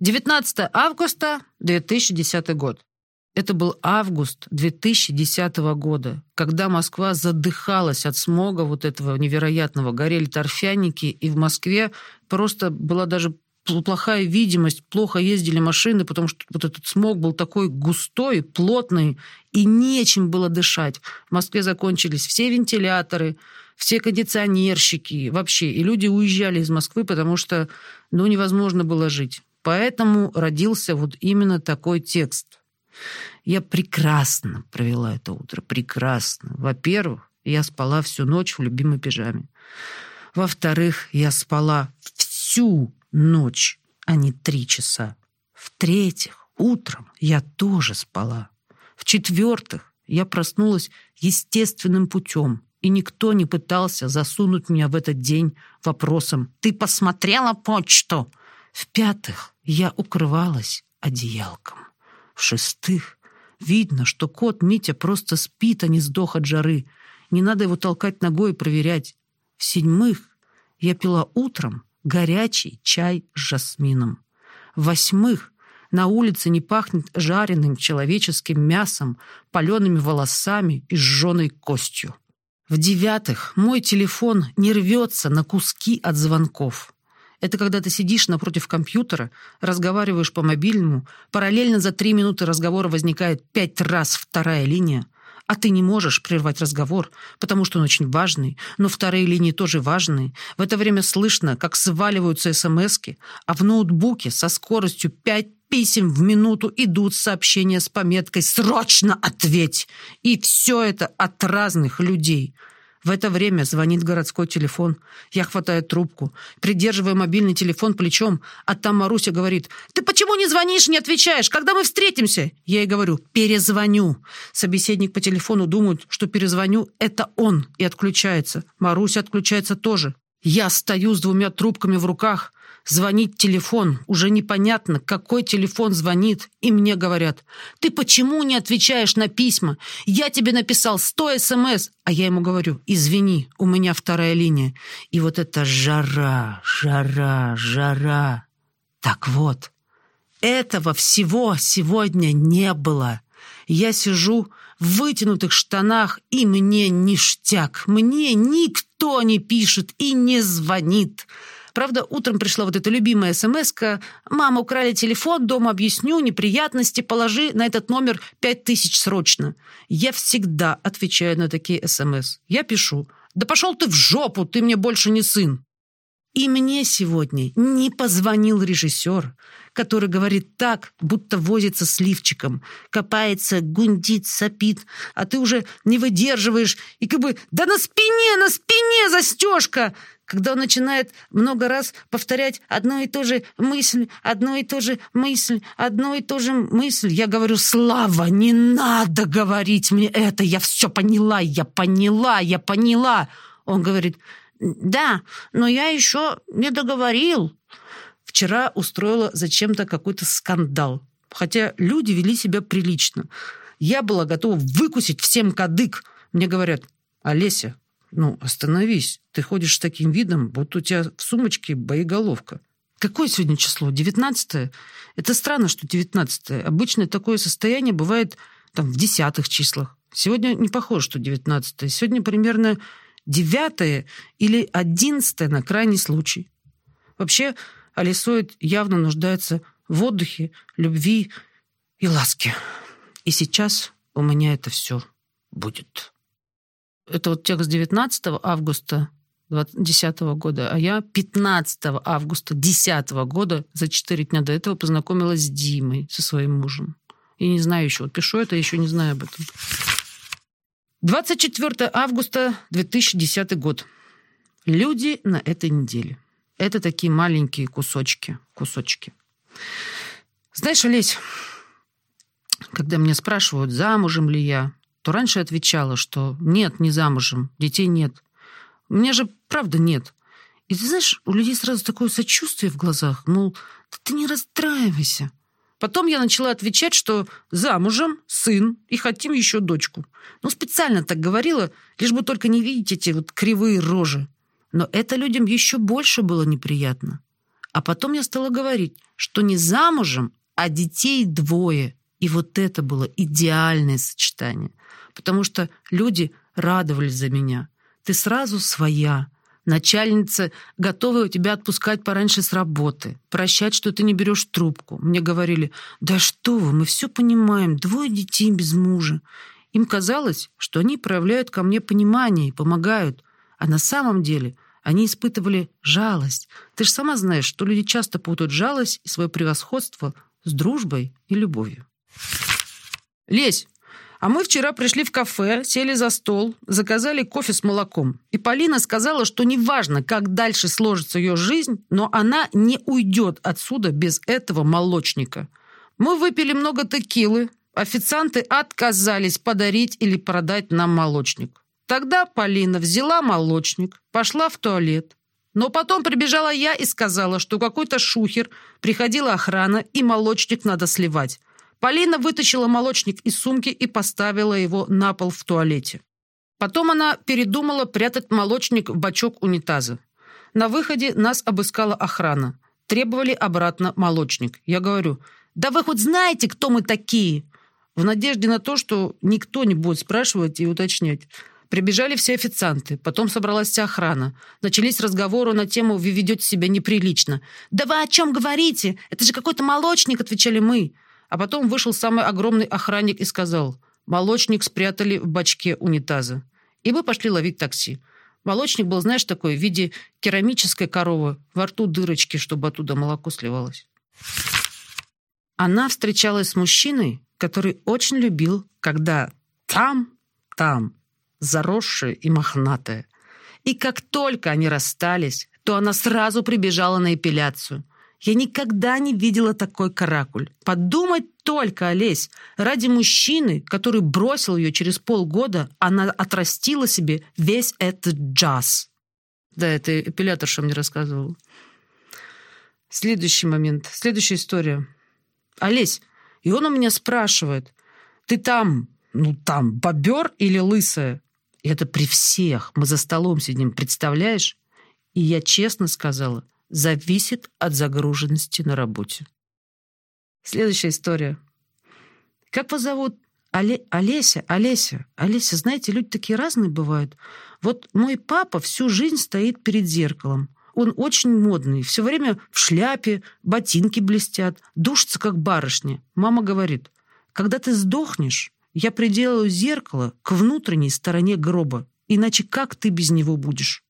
19 августа 2010 год. Это был август 2010 года, когда Москва задыхалась от смога вот этого невероятного, горели торфяники, и в Москве просто была даже плохая видимость, плохо ездили машины, потому что вот этот смог был такой густой, плотный, и нечем было дышать. В Москве закончились все вентиляторы, все кондиционерщики вообще, и люди уезжали из Москвы, потому что ну, невозможно было жить. Поэтому родился вот именно такой текст. Я прекрасно провела это утро, прекрасно. Во-первых, я спала всю ночь в любимой пижаме. Во-вторых, я спала всю ночь, а не три часа. В-третьих, утром я тоже спала. В-четвертых, я проснулась естественным путем, и никто не пытался засунуть меня в этот день вопросом «Ты посмотрела почту?» В-пятых, я укрывалась одеялком. В-шестых, видно, что кот Митя просто спит, а не сдох от жары. Не надо его толкать ногой и проверять. В-седьмых, я пила утром горячий чай с жасмином. В-восьмых, на улице не пахнет жареным человеческим мясом, палеными волосами и сжженной костью. В-девятых, мой телефон не рвется на куски от звонков. Это когда ты сидишь напротив компьютера, разговариваешь по мобильному, параллельно за три минуты разговора возникает пять раз вторая линия, а ты не можешь прервать разговор, потому что он очень важный, но вторые линии тоже важные. В это время слышно, как сваливаются смски, а в ноутбуке со скоростью пять писем в минуту идут сообщения с пометкой «Срочно ответь!» И все это от разных людей – в это время звонит городской телефон. Я хватаю трубку, придерживаю мобильный телефон плечом, а там Маруся говорит, «Ты почему не звонишь, не отвечаешь? Когда мы встретимся?» Я ей говорю, «Перезвоню». Собеседник по телефону думает, что перезвоню – это он, и отключается. Маруся отключается тоже. Я стою с двумя трубками в руках – Звонит телефон, уже непонятно, какой телефон звонит, и мне говорят, «Ты почему не отвечаешь на письма? Я тебе написал сто СМС!» А я ему говорю, «Извини, у меня вторая линия». И вот это жара, жара, жара. Так вот, этого всего сегодня не было. Я сижу в вытянутых штанах, и мне ништяк. Мне никто не пишет и не звонит. Правда, утром пришла вот эта любимая смс -ка. «Мама, украли телефон, дома объясню, неприятности, положи на этот номер пять тысяч срочно». Я всегда отвечаю на такие смс. Я пишу «Да пошел ты в жопу, ты мне больше не сын». И мне сегодня не позвонил режиссер, который говорит так, будто возится с лифчиком, копается, гундит, сопит, а ты уже не выдерживаешь и как бы «Да на спине, на спине застежка!» Когда он начинает много раз повторять одну и ту же мысль, одну и ту же мысль, одну и ту же мысль, я говорю, Слава, не надо говорить мне это, я все поняла, я поняла, я поняла. Он говорит, да, но я еще не договорил. Вчера устроила зачем-то какой-то скандал, хотя люди вели себя прилично. Я была готова выкусить всем кадык. Мне говорят, Олеся, ну, остановись. Ты ходишь с таким видом, вот у тебя в сумочке боеголовка. Какое сегодня число? Девятнадцатое? Это странно, что девятнадцатое. Обычно такое состояние бывает там в десятых числах. Сегодня не похоже, что девятнадцатое. Сегодня примерно девятое или одиннадцатое на крайний случай. Вообще, Алисоид явно нуждается в отдыхе, любви и ласке. И сейчас у меня это все будет. Это вот текст 19 августа 2010 года, а я 15 августа 2010 года, за 4 дня до этого, познакомилась с Димой, со своим мужем. И не знаю еще, вот пишу это, еще не знаю об этом. 24 августа 2010 год. Люди на этой неделе. Это такие маленькие кусочки, кусочки. Знаешь, Олесь, когда меня спрашивают, замужем ли я, то раньше отвечала, что нет, не замужем, детей нет. У меня же правда нет. И ты знаешь, у людей сразу такое сочувствие в глазах, мол, да ты не расстраивайся. Потом я начала отвечать, что замужем, сын и хотим еще дочку. Ну, специально так говорила, лишь бы только не видеть эти вот кривые рожи. Но это людям еще больше было неприятно. А потом я стала говорить, что не замужем, а детей двое. И вот это было идеальное сочетание. Потому что люди радовались за меня. Ты сразу своя. Начальница готова у тебя отпускать пораньше с работы, прощать, что ты не берешь трубку. Мне говорили, да что вы, мы все понимаем, двое детей без мужа. Им казалось, что они проявляют ко мне понимание и помогают, а на самом деле они испытывали жалость. Ты же сама знаешь, что люди часто путают жалость и свое превосходство с дружбой и любовью. Лесь, а мы вчера пришли в кафе, сели за стол, заказали кофе с молоком. И Полина сказала, что неважно, как дальше сложится ее жизнь, но она не уйдет отсюда без этого молочника. Мы выпили много текилы, Официанты отказались подарить или продать нам молочник. Тогда Полина взяла молочник, пошла в туалет. Но потом прибежала я и сказала, что какой-то шухер, приходила охрана, и молочник надо сливать. Полина вытащила молочник из сумки и поставила его на пол в туалете. Потом она передумала прятать молочник в бачок унитаза. На выходе нас обыскала охрана. Требовали обратно молочник. Я говорю, да вы хоть знаете, кто мы такие? в надежде на то, что никто не будет спрашивать и уточнять. Прибежали все официанты, потом собралась вся охрана. Начались разговоры на тему «Вы ведете себя неприлично». «Да вы о чем говорите? Это же какой-то молочник», — отвечали мы. А потом вышел самый огромный охранник и сказал «Молочник спрятали в бачке унитаза». И мы пошли ловить такси. Молочник был, знаешь, такой, в виде керамической коровы, во рту дырочки, чтобы оттуда молоко сливалось. Она встречалась с мужчиной, который очень любил, когда там, там, заросшее и мохнатое. И как только они расстались, то она сразу прибежала на эпиляцию. Я никогда не видела такой каракуль. Подумать только, Олесь, ради мужчины, который бросил ее через полгода, она отрастила себе весь этот джаз. Да, это эпиляторша мне рассказывал. Следующий момент, следующая история. Олесь, и он у меня спрашивает, ты там, ну там, бобер или лысая? И это при всех. Мы за столом сидим, представляешь? И я честно сказала, зависит от загруженности на работе. Следующая история. Как вас зовут? Оле... Олеся, Олеся, Олеся, знаете, люди такие разные бывают. Вот мой папа всю жизнь стоит перед зеркалом. Он очень модный, все время в шляпе, ботинки блестят, душится, как барышня. Мама говорит, когда ты сдохнешь, я приделаю зеркало к внутренней стороне гроба, иначе как ты без него будешь?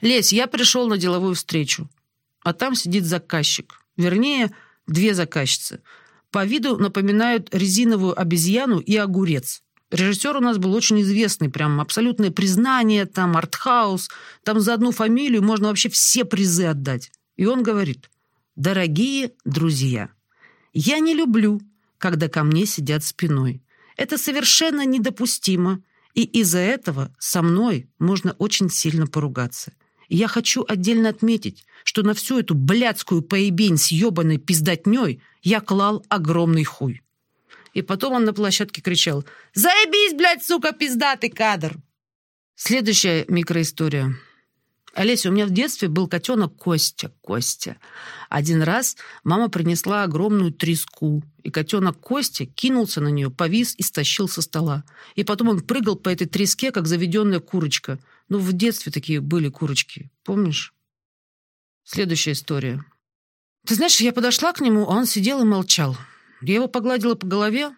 Лесь, я пришел на деловую встречу, а там сидит заказчик. Вернее, две заказчицы. По виду напоминают резиновую обезьяну и огурец. Режиссер у нас был очень известный, прям абсолютное признание, там артхаус, там за одну фамилию можно вообще все призы отдать. И он говорит, дорогие друзья, я не люблю, когда ко мне сидят спиной. Это совершенно недопустимо, и из-за этого со мной можно очень сильно поругаться. Я хочу отдельно отметить, что на всю эту блядскую поебень с ебаной пиздатней я клал огромный хуй. И потом он на площадке кричал «Заебись, блядь, сука, пиздатый кадр!» Следующая микроистория. Олеся, у меня в детстве был котенок Костя. Костя. Один раз мама принесла огромную треску, и котенок Костя кинулся на нее, повис и стащил со стола. И потом он прыгал по этой треске, как заведенная курочка. Ну, в детстве такие были курочки, помнишь? Следующая история. Ты знаешь, я подошла к нему, а он сидел и молчал. Я его погладила по голове.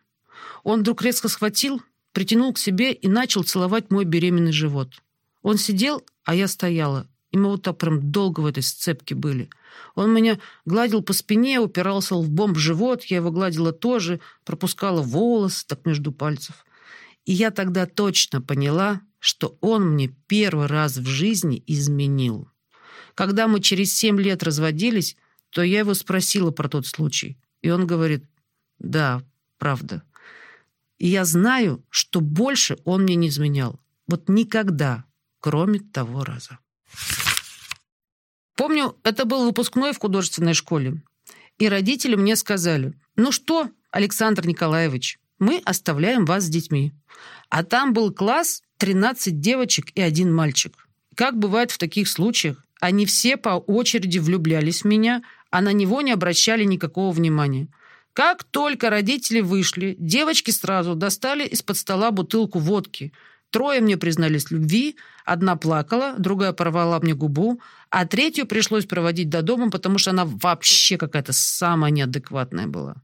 Он вдруг резко схватил, притянул к себе и начал целовать мой беременный живот. Он сидел, а я стояла. И мы вот так прям долго в этой сцепке были. Он меня гладил по спине, упирался лбом в живот, я его гладила тоже, пропускала волосы так между пальцев. И я тогда точно поняла, что он мне первый раз в жизни изменил. Когда мы через семь лет разводились, то я его спросила про тот случай. И он говорит, да, правда. И я знаю, что больше он мне не изменял. Вот никогда, кроме того раза. Помню, это был выпускной в художественной школе. И родители мне сказали, ну что, Александр Николаевич, мы оставляем вас с детьми. А там был класс 13 девочек и один мальчик. Как бывает в таких случаях, Они все по очереди влюблялись в меня, а на него не обращали никакого внимания. Как только родители вышли, девочки сразу достали из-под стола бутылку водки. Трое мне признались в любви, одна плакала, другая порвала мне губу, а третью пришлось проводить до дома, потому что она вообще какая-то самая неадекватная была.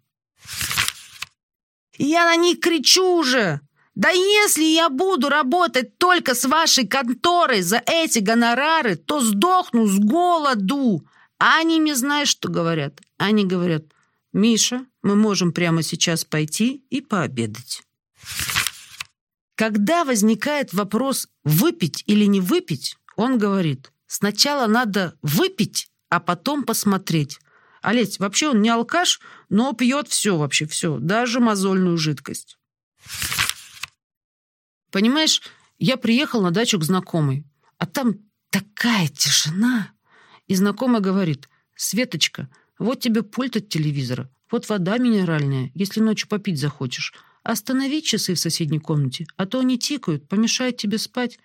«Я на них кричу уже! Да если я буду работать только с вашей конторой за эти гонорары, то сдохну с голоду!» А они мне знаешь, что говорят? Они говорят, «Миша, мы можем прямо сейчас пойти и пообедать». Когда возникает вопрос выпить или не выпить, он говорит, сначала надо выпить, а потом посмотреть. Олесь, вообще он не алкаш, но пьет все вообще, все, даже мозольную жидкость. Понимаешь, я приехал на дачу к знакомой, а там такая тишина. И знакомая говорит, «Светочка, вот тебе пульт от телевизора, вот вода минеральная, если ночью попить захочешь. Останови часы в соседней комнате, а то они тикают, помешают тебе спать».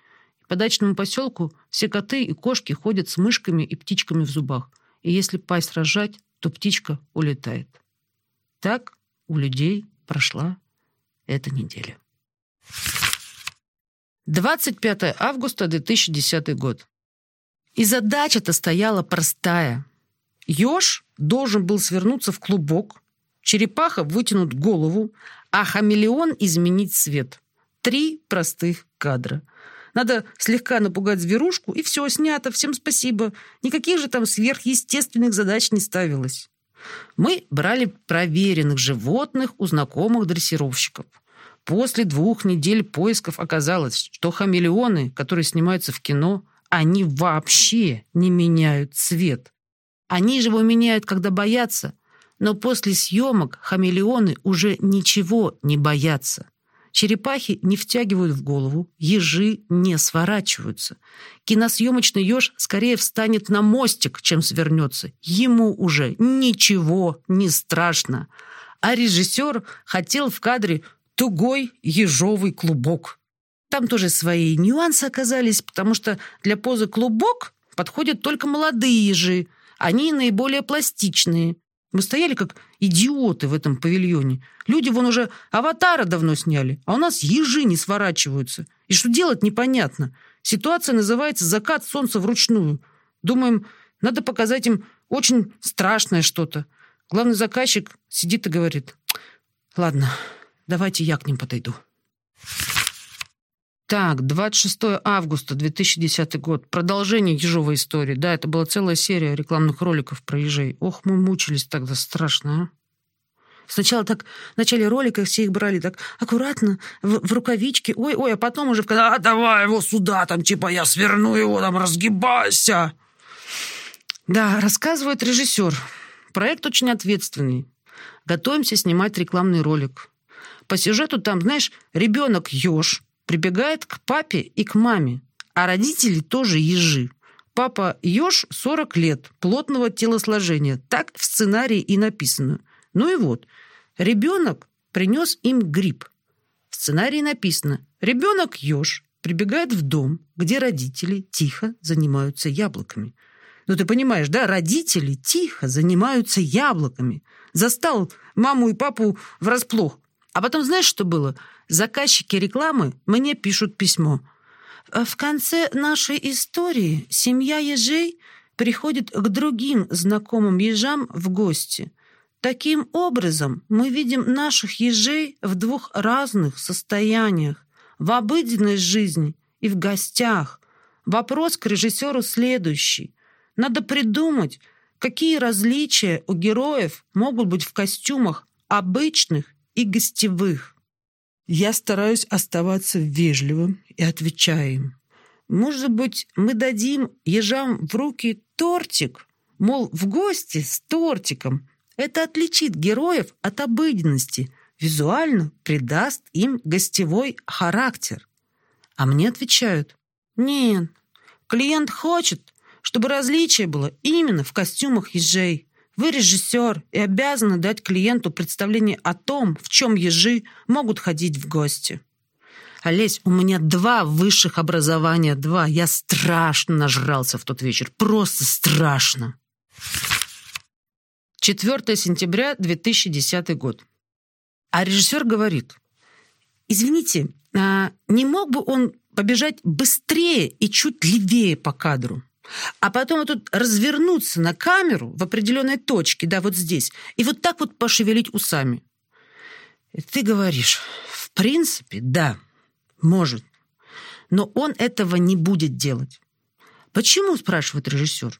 По дачному поселку все коты и кошки ходят с мышками и птичками в зубах. И если пасть разжать, то птичка улетает. Так у людей прошла эта неделя. 25 августа 2010 год. И задача-то стояла простая. Ёж должен был свернуться в клубок, черепаха вытянуть голову, а хамелеон изменить цвет. Три простых кадра. Надо слегка напугать зверушку, и все, снято, всем спасибо. Никаких же там сверхъестественных задач не ставилось. Мы брали проверенных животных у знакомых дрессировщиков. После двух недель поисков оказалось, что хамелеоны, которые снимаются в кино, они вообще не меняют цвет. Они же его меняют, когда боятся, но после съемок хамелеоны уже ничего не боятся. Черепахи не втягивают в голову, ежи не сворачиваются. Киносъемочный еж скорее встанет на мостик, чем свернется. Ему уже ничего не страшно. А режиссер хотел в кадре тугой ежовый клубок. Там тоже свои нюансы оказались, потому что для позы клубок подходят только молодые ежи. Они наиболее пластичные. Мы стояли как идиоты в этом павильоне. Люди вон уже аватара давно сняли, а у нас ежи не сворачиваются. И что делать, непонятно. Ситуация называется «закат солнца вручную». Думаем, надо показать им очень страшное что-то. Главный заказчик сидит и говорит, «Ладно, давайте я к ним подойду». Так, 26 августа 2010 год. Продолжение ежовой истории. Да, это была целая серия рекламных роликов про ежей. Ох, мы мучились тогда страшно, а. Сначала так в начале ролика все их брали так аккуратно, в, в рукавички, ой-ой, а потом уже в а давай его сюда, там, типа, я сверну его, там, разгибайся. Да, рассказывает режиссер. Проект очень ответственный. Готовимся снимать рекламный ролик. По сюжету там, знаешь, ребенок еж, прибегает к папе и к маме, а родители тоже ежи. Папа еж 40 лет, плотного телосложения. Так в сценарии и написано. Ну и вот, ребенок принес им гриб. В сценарии написано «Ребенок еж прибегает в дом, где родители тихо занимаются яблоками». Ну ты понимаешь, да, родители тихо занимаются яблоками. Застал маму и папу врасплох. А потом знаешь, что было? Заказчики рекламы мне пишут письмо. В конце нашей истории семья ежей приходит к другим знакомым ежам в гости. Таким образом, мы видим наших ежей в двух разных состояниях. В обыденной жизни и в гостях. Вопрос к режиссеру следующий. Надо придумать, какие различия у героев могут быть в костюмах обычных и гостевых. Я стараюсь оставаться вежливым и отвечаю им. Может быть, мы дадим ежам в руки тортик? Мол, в гости с тортиком. Это отличит героев от обыденности, визуально придаст им гостевой характер. А мне отвечают, нет, клиент хочет, чтобы различие было именно в костюмах ежей. Вы режиссер и обязаны дать клиенту представление о том, в чем ежи могут ходить в гости. Олесь, у меня два высших образования, два. Я страшно нажрался в тот вечер. Просто страшно. 4 сентября 2010 год. А режиссер говорит, извините, а не мог бы он побежать быстрее и чуть левее по кадру? А потом вот тут развернуться на камеру в определенной точке, да, вот здесь, и вот так вот пошевелить усами. И ты говоришь, в принципе, да, может. Но он этого не будет делать. Почему, спрашивает режиссер.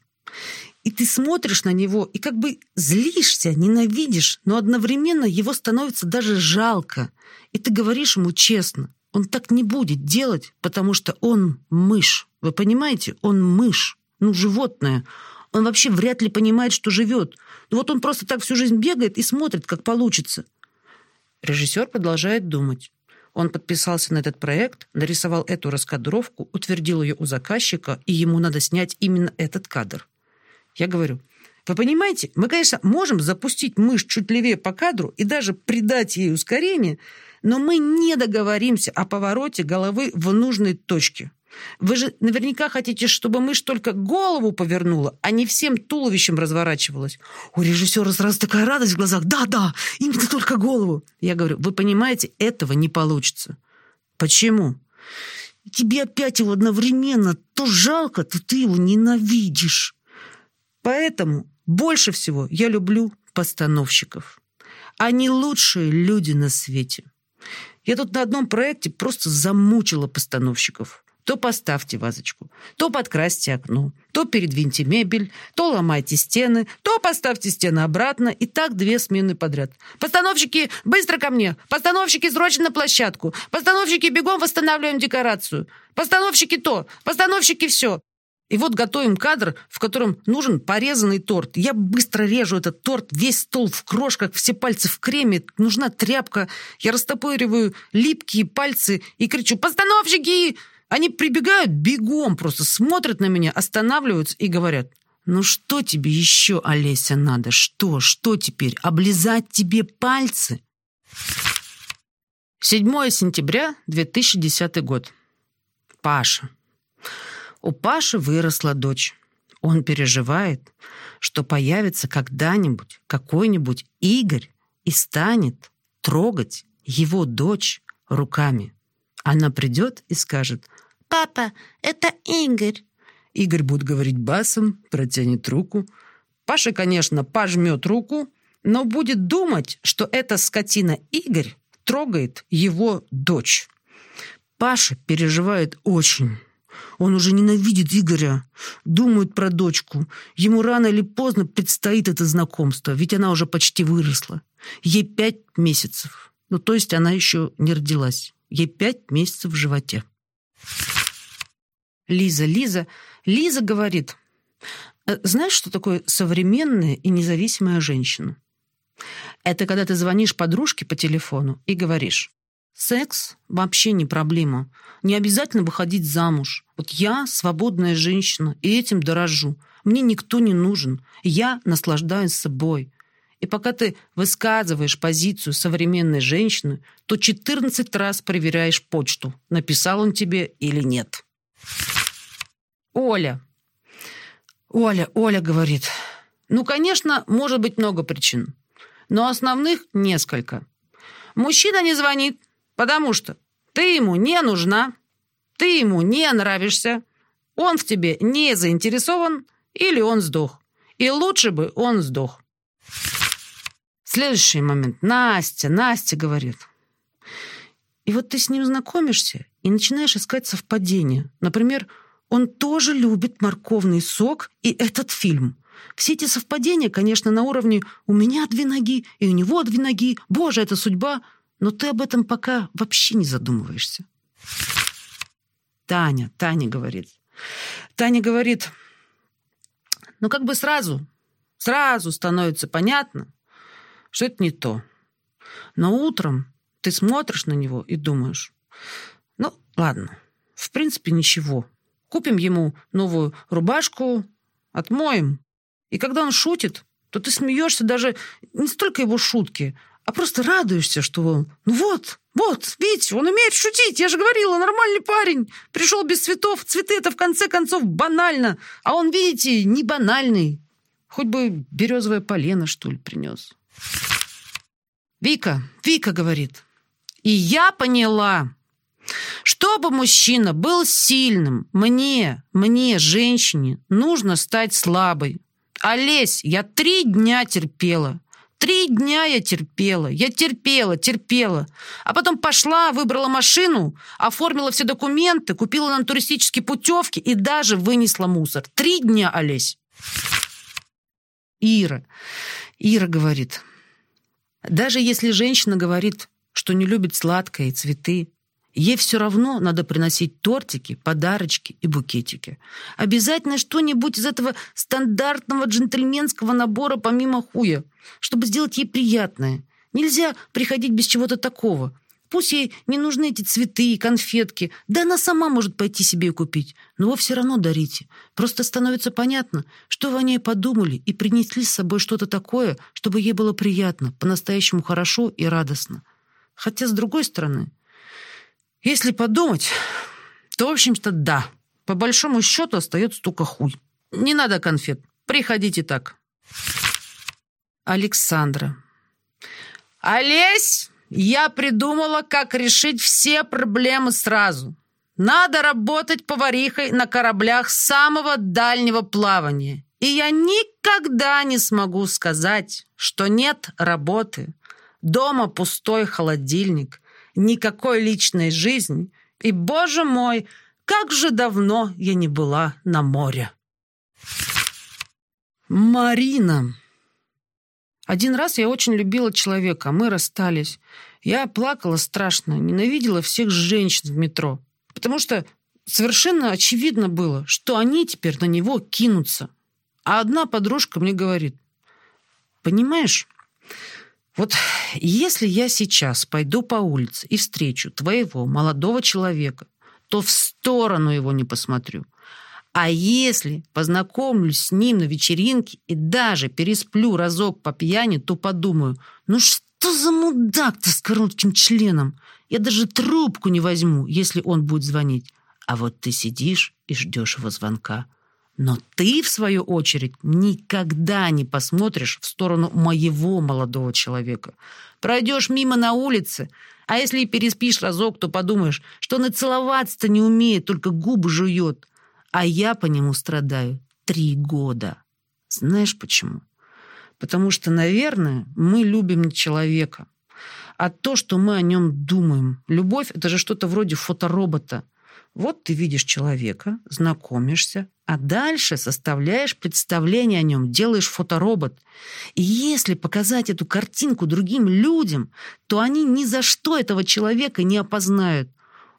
И ты смотришь на него и как бы злишься, ненавидишь, но одновременно его становится даже жалко. И ты говоришь ему честно, он так не будет делать, потому что он мышь. Вы понимаете? Он мышь, ну, животное. Он вообще вряд ли понимает, что живет. Вот он просто так всю жизнь бегает и смотрит, как получится. Режиссер продолжает думать. Он подписался на этот проект, нарисовал эту раскадровку, утвердил ее у заказчика, и ему надо снять именно этот кадр. Я говорю, вы понимаете, мы, конечно, можем запустить мышь чуть левее по кадру и даже придать ей ускорение, но мы не договоримся о повороте головы в нужной точке. Вы же наверняка хотите, чтобы мышь только голову повернула, а не всем туловищем разворачивалась. У режиссера сразу такая радость в глазах. Да, да, именно только голову. Я говорю, вы понимаете, этого не получится. Почему? Тебе опять его одновременно то жалко, то ты его ненавидишь. Поэтому больше всего я люблю постановщиков. Они лучшие люди на свете. Я тут на одном проекте просто замучила постановщиков. То поставьте вазочку, то подкрасьте окно, то передвиньте мебель, то ломайте стены, то поставьте стены обратно, и так две смены подряд. Постановщики, быстро ко мне! Постановщики, срочно на площадку! Постановщики, бегом восстанавливаем декорацию! Постановщики то! Постановщики все! И вот готовим кадр, в котором нужен порезанный торт. Я быстро режу этот торт, весь стол в крошках, все пальцы в креме, нужна тряпка. Я растопыриваю липкие пальцы и кричу «Постановщики! Они прибегают бегом, просто смотрят на меня, останавливаются и говорят, «Ну что тебе еще, Олеся, надо? Что? Что теперь? Облизать тебе пальцы?» 7 сентября 2010 год. Паша. У Паши выросла дочь. Он переживает, что появится когда-нибудь какой-нибудь Игорь и станет трогать его дочь руками. Она придет и скажет «Папа, это Игорь». Игорь будет говорить басом, протянет руку. Паша, конечно, пожмет руку, но будет думать, что эта скотина Игорь трогает его дочь. Паша переживает очень. Он уже ненавидит Игоря, думает про дочку. Ему рано или поздно предстоит это знакомство, ведь она уже почти выросла. Ей пять месяцев. Ну, то есть она еще не родилась. Ей пять месяцев в животе. Лиза, Лиза, Лиза говорит, «Э, знаешь, что такое современная и независимая женщина? Это когда ты звонишь подружке по телефону и говоришь, секс вообще не проблема, не обязательно выходить замуж. Вот я свободная женщина, и этим дорожу. Мне никто не нужен, я наслаждаюсь собой. И пока ты высказываешь позицию современной женщины, то 14 раз проверяешь почту, написал он тебе или нет. Оля. Оля, Оля говорит. Ну, конечно, может быть много причин, но основных несколько. Мужчина не звонит, потому что ты ему не нужна, ты ему не нравишься, он в тебе не заинтересован или он сдох. И лучше бы он сдох. Следующий момент. Настя, Настя говорит. И вот ты с ним знакомишься и начинаешь искать совпадения. Например, он тоже любит морковный сок и этот фильм. Все эти совпадения, конечно, на уровне «у меня две ноги, и у него две ноги, боже, это судьба», но ты об этом пока вообще не задумываешься. Таня, Таня говорит. Таня говорит, ну как бы сразу, сразу становится понятно, что это не то. Но утром ты смотришь на него и думаешь, ну, ладно, в принципе, ничего. Купим ему новую рубашку, отмоем. И когда он шутит, то ты смеешься даже не столько его шутки, а просто радуешься, что он, ну вот, Вот, видите, он умеет шутить. Я же говорила, нормальный парень. Пришел без цветов. Цветы это в конце концов банально. А он, видите, не банальный. Хоть бы березовое полено, что ли, принес. Вика, Вика говорит. И я поняла, чтобы мужчина был сильным, мне, мне, женщине, нужно стать слабой. Олесь, я три дня терпела. Три дня я терпела, я терпела, терпела. А потом пошла, выбрала машину, оформила все документы, купила нам туристические путевки и даже вынесла мусор. Три дня, Олесь. Ира. Ира говорит, даже если женщина говорит, что не любит сладкое и цветы, Ей все равно надо приносить тортики, подарочки и букетики. Обязательно что-нибудь из этого стандартного джентльменского набора помимо хуя, чтобы сделать ей приятное. Нельзя приходить без чего-то такого. Пусть ей не нужны эти цветы и конфетки. Да она сама может пойти себе и купить. Но вы все равно дарите. Просто становится понятно, что вы о ней подумали и принесли с собой что-то такое, чтобы ей было приятно, по-настоящему хорошо и радостно. Хотя, с другой стороны, если подумать, то, в общем-то, да. По большому счету остается только хуй. Не надо конфет. Приходите так. Александра. Олесь, я придумала, как решить все проблемы сразу. Надо работать поварихой на кораблях самого дальнего плавания. И я никогда не смогу сказать, что нет работы. Дома пустой холодильник никакой личной жизни. И, боже мой, как же давно я не была на море. Марина. Один раз я очень любила человека, мы расстались. Я плакала страшно, ненавидела всех женщин в метро, потому что совершенно очевидно было, что они теперь на него кинутся. А одна подружка мне говорит, понимаешь, вот если я сейчас пойду по улице и встречу твоего молодого человека, то в сторону его не посмотрю. А если познакомлюсь с ним на вечеринке и даже пересплю разок по пьяни, то подумаю, ну что за мудак-то с коротким членом? Я даже трубку не возьму, если он будет звонить. А вот ты сидишь и ждешь его звонка. Но ты, в свою очередь, никогда не посмотришь в сторону моего молодого человека. Пройдешь мимо на улице, а если и переспишь разок, то подумаешь, что он и целоваться-то не умеет, только губы жует. А я по нему страдаю три года. Знаешь почему? Потому что, наверное, мы любим не человека, а то, что мы о нем думаем. Любовь — это же что-то вроде фоторобота. Вот ты видишь человека, знакомишься, а дальше составляешь представление о нем, делаешь фоторобот. И если показать эту картинку другим людям, то они ни за что этого человека не опознают.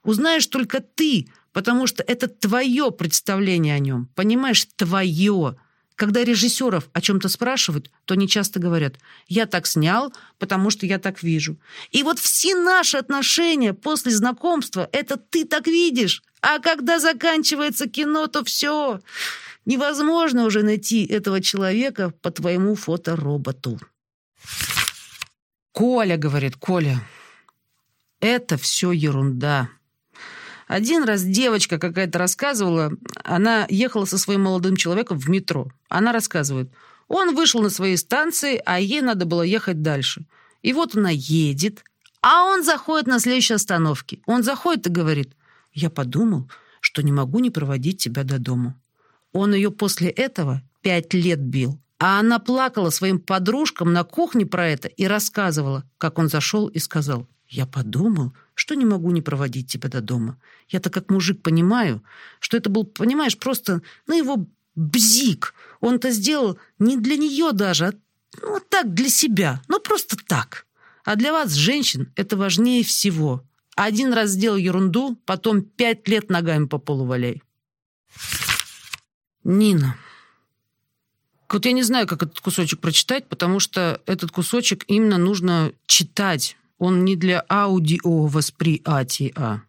Узнаешь только ты, потому что это твое представление о нем. Понимаешь, твое. Когда режиссеров о чем-то спрашивают, то они часто говорят «я так снял, потому что я так вижу». И вот все наши отношения после знакомства – это ты так видишь. А когда заканчивается кино, то все. Невозможно уже найти этого человека по твоему фотороботу. Коля, говорит Коля, это все ерунда. Один раз девочка какая-то рассказывала, она ехала со своим молодым человеком в метро. Она рассказывает, он вышел на своей станции, а ей надо было ехать дальше. И вот она едет, а он заходит на следующей остановке. Он заходит и говорит, я подумал, что не могу не проводить тебя до дома. Он ее после этого пять лет бил. А она плакала своим подружкам на кухне про это и рассказывала, как он зашел и сказал, «Я подумал, что не могу не проводить тебя до дома. Я-то как мужик понимаю, что это был, понимаешь, просто, ну, его бзик. Он-то сделал не для нее даже, а ну, так, для себя. Ну, просто так. А для вас, женщин, это важнее всего. Один раз сделал ерунду, потом пять лет ногами по полу валяй. Нина. Вот я не знаю, как этот кусочек прочитать, потому что этот кусочек именно нужно читать. Он не для аудиовосприятия.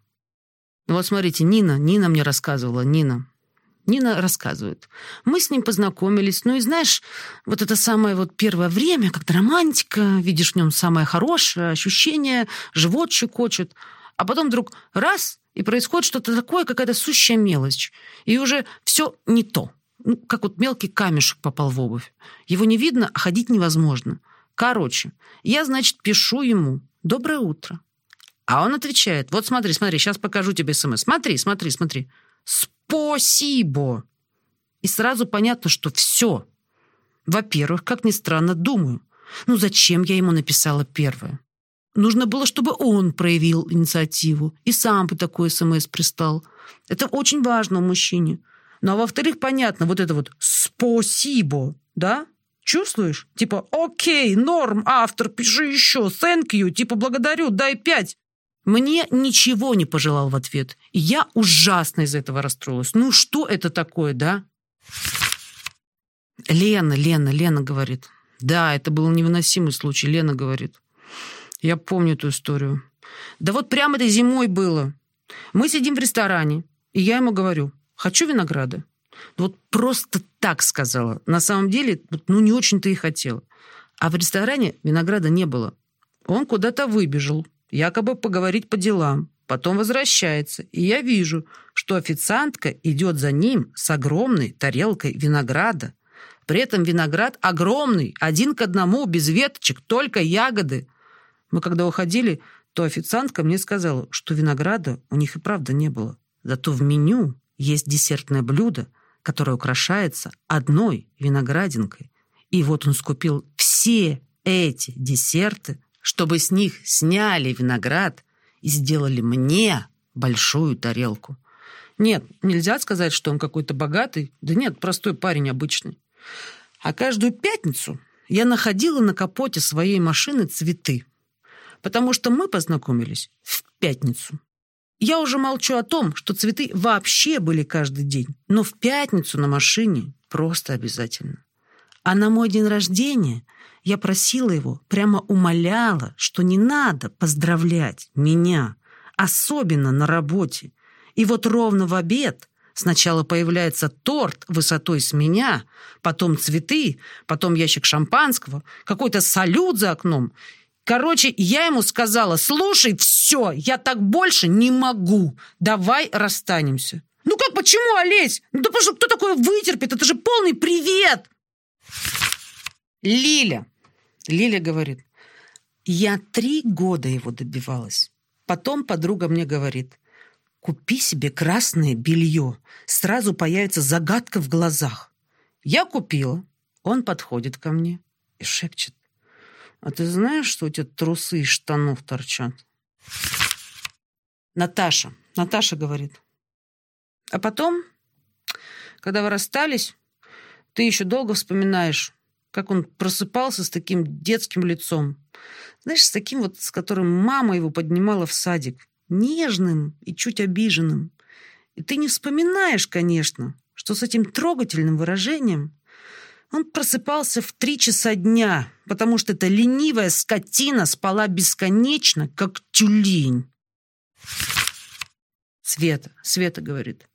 Ну вот смотрите, Нина, Нина мне рассказывала, Нина. Нина рассказывает. Мы с ним познакомились. Ну и знаешь, вот это самое вот первое время, как-то романтика, видишь в нем самое хорошее ощущение, живот щекочет. А потом вдруг раз, и происходит что-то такое, какая-то сущая мелочь. И уже все не то. Ну, как вот мелкий камешек попал в обувь. Его не видно, а ходить невозможно. Короче, я, значит, пишу ему «Доброе утро». А он отвечает «Вот смотри, смотри, сейчас покажу тебе смс. Смотри, смотри, смотри. Спасибо!» И сразу понятно, что все. Во-первых, как ни странно, думаю, ну зачем я ему написала первое? Нужно было, чтобы он проявил инициативу и сам бы такой СМС пристал. Это очень важно мужчине. Ну а во-вторых, понятно, вот это вот «спасибо», да? Чувствуешь? Типа «окей, норм, автор, пиши еще, thank you», типа «благодарю, дай пять». Мне ничего не пожелал в ответ. И я ужасно из этого расстроилась. Ну что это такое, да? Лена, Лена, Лена говорит. Да, это был невыносимый случай, Лена говорит. Я помню эту историю. Да вот прямо этой зимой было. Мы сидим в ресторане, и я ему говорю, хочу винограда. Вот просто так сказала. На самом деле, ну, не очень-то и хотела. А в ресторане винограда не было. Он куда-то выбежал якобы поговорить по делам. Потом возвращается, и я вижу, что официантка идет за ним с огромной тарелкой винограда. При этом виноград огромный, один к одному, без веточек, только ягоды. Мы когда уходили, то официантка мне сказала, что винограда у них и правда не было. Зато в меню есть десертное блюдо, которое украшается одной виноградинкой. И вот он скупил все эти десерты чтобы с них сняли виноград и сделали мне большую тарелку. Нет, нельзя сказать, что он какой-то богатый. Да нет, простой парень обычный. А каждую пятницу я находила на капоте своей машины цветы, потому что мы познакомились в пятницу. Я уже молчу о том, что цветы вообще были каждый день, но в пятницу на машине просто обязательно. А на мой день рождения я просила его, прямо умоляла, что не надо поздравлять меня, особенно на работе. И вот ровно в обед сначала появляется торт высотой с меня, потом цветы, потом ящик шампанского, какой-то салют за окном. Короче, я ему сказала, слушай, все, я так больше не могу, давай расстанемся. Ну как, почему, Олесь? Ну да потому что кто такое вытерпит? Это же полный привет! Лиля, Лиля говорит, я три года его добивалась. Потом подруга мне говорит, купи себе красное белье, сразу появится загадка в глазах. Я купила. Он подходит ко мне и шепчет, а ты знаешь, что у тебя трусы из штанов торчат? Наташа. Наташа говорит. А потом, когда вы расстались, ты еще долго вспоминаешь, как он просыпался с таким детским лицом. Знаешь, с таким вот, с которым мама его поднимала в садик. Нежным и чуть обиженным. И ты не вспоминаешь, конечно, что с этим трогательным выражением он просыпался в три часа дня, потому что эта ленивая скотина спала бесконечно, как тюлень. Света, Света говорит,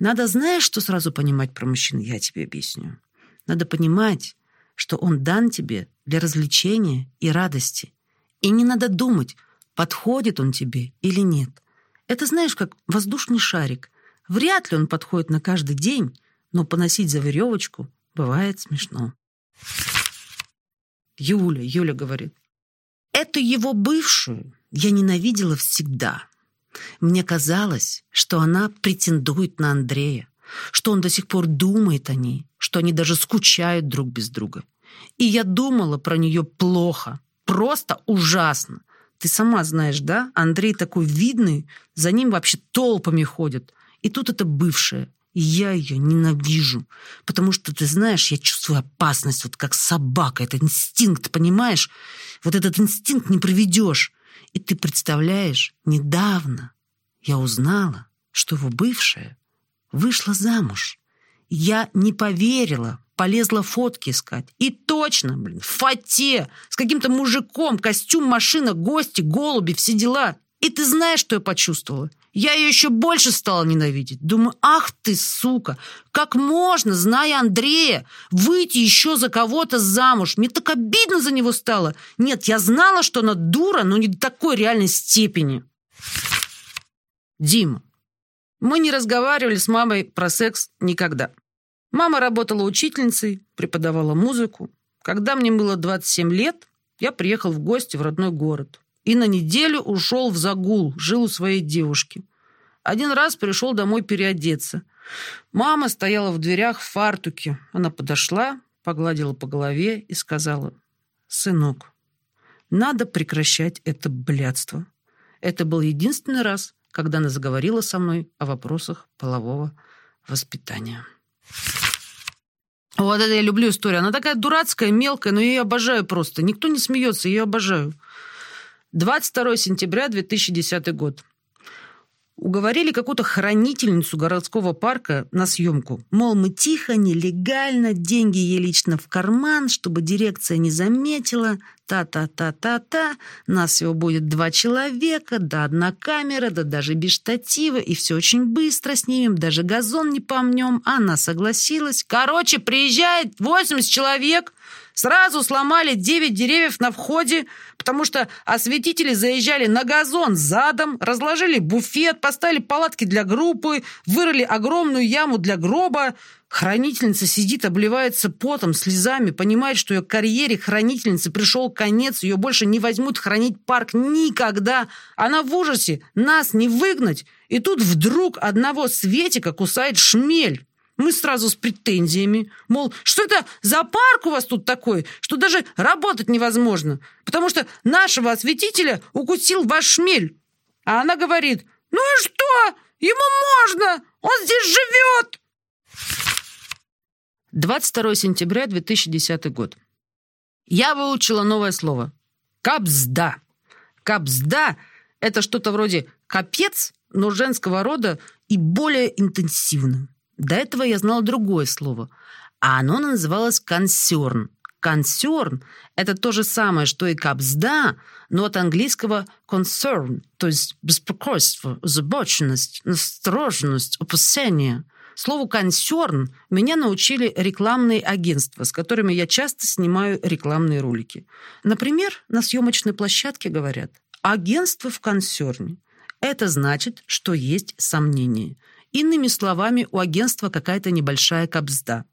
надо, знаешь, что сразу понимать про мужчин? Я тебе объясню. Надо понимать, что он дан тебе для развлечения и радости. И не надо думать, подходит он тебе или нет. Это знаешь, как воздушный шарик. Вряд ли он подходит на каждый день, но поносить за веревочку бывает смешно. Юля, Юля говорит, эту его бывшую я ненавидела всегда. Мне казалось, что она претендует на Андрея что он до сих пор думает о ней, что они даже скучают друг без друга. И я думала про нее плохо, просто ужасно. Ты сама знаешь, да? Андрей такой видный, за ним вообще толпами ходят. И тут это бывшая. Я ее ненавижу. Потому что, ты знаешь, я чувствую опасность, вот как собака. Это инстинкт, понимаешь? Вот этот инстинкт не проведешь. И ты представляешь, недавно я узнала, что его бывшая вышла замуж. Я не поверила, полезла фотки искать. И точно, блин, в фате, с каким-то мужиком, костюм, машина, гости, голуби, все дела. И ты знаешь, что я почувствовала? Я ее еще больше стала ненавидеть. Думаю, ах ты, сука, как можно, зная Андрея, выйти еще за кого-то замуж? Мне так обидно за него стало. Нет, я знала, что она дура, но не до такой реальной степени. Дима. Мы не разговаривали с мамой про секс никогда. Мама работала учительницей, преподавала музыку. Когда мне было 27 лет, я приехал в гости в родной город и на неделю ушел в загул, жил у своей девушки. Один раз пришел домой переодеться. Мама стояла в дверях в фартуке. Она подошла, погладила по голове и сказала, «Сынок, надо прекращать это блядство». Это был единственный раз, когда она заговорила со мной о вопросах полового воспитания. Вот это я люблю историю. Она такая дурацкая, мелкая, но я ее обожаю просто. Никто не смеется, я ее обожаю. 22 сентября 2010 год. Уговорили какую-то хранительницу городского парка на съемку. Мол, мы тихо, нелегально, деньги ей лично в карман, чтобы дирекция не заметила. Та-та-та-та-та. Нас всего будет два человека, да одна камера, да даже без штатива. И все очень быстро снимем, даже газон не помнем. Она согласилась. Короче, приезжает 80 человек. Сразу сломали 9 деревьев на входе, потому что осветители заезжали на газон задом, разложили буфет, поставили палатки для группы, вырыли огромную яму для гроба. Хранительница сидит, обливается потом, слезами, понимает, что ее карьере хранительницы пришел конец, ее больше не возьмут хранить парк никогда. Она в ужасе, нас не выгнать. И тут вдруг одного Светика кусает шмель. Мы сразу с претензиями, мол, что это за парк у вас тут такой, что даже работать невозможно, потому что нашего осветителя укусил ваш шмель. А она говорит, ну и что? Ему можно, он здесь живет. 22 сентября 2010 год. Я выучила новое слово. Капзда. Капзда – это что-то вроде капец, но женского рода и более интенсивно. До этого я знала другое слово, а оно называлось «консерн». «Консерн» — это то же самое, что и «капсда», но от английского «concern», то есть беспокойство, озабоченность, настороженность, опасение. Слову «консерн» меня научили рекламные агентства, с которыми я часто снимаю рекламные ролики. Например, на съемочной площадке говорят «агентство в консерне». Это значит, что есть сомнения. Иными словами, у агентства какая-то небольшая кабзда.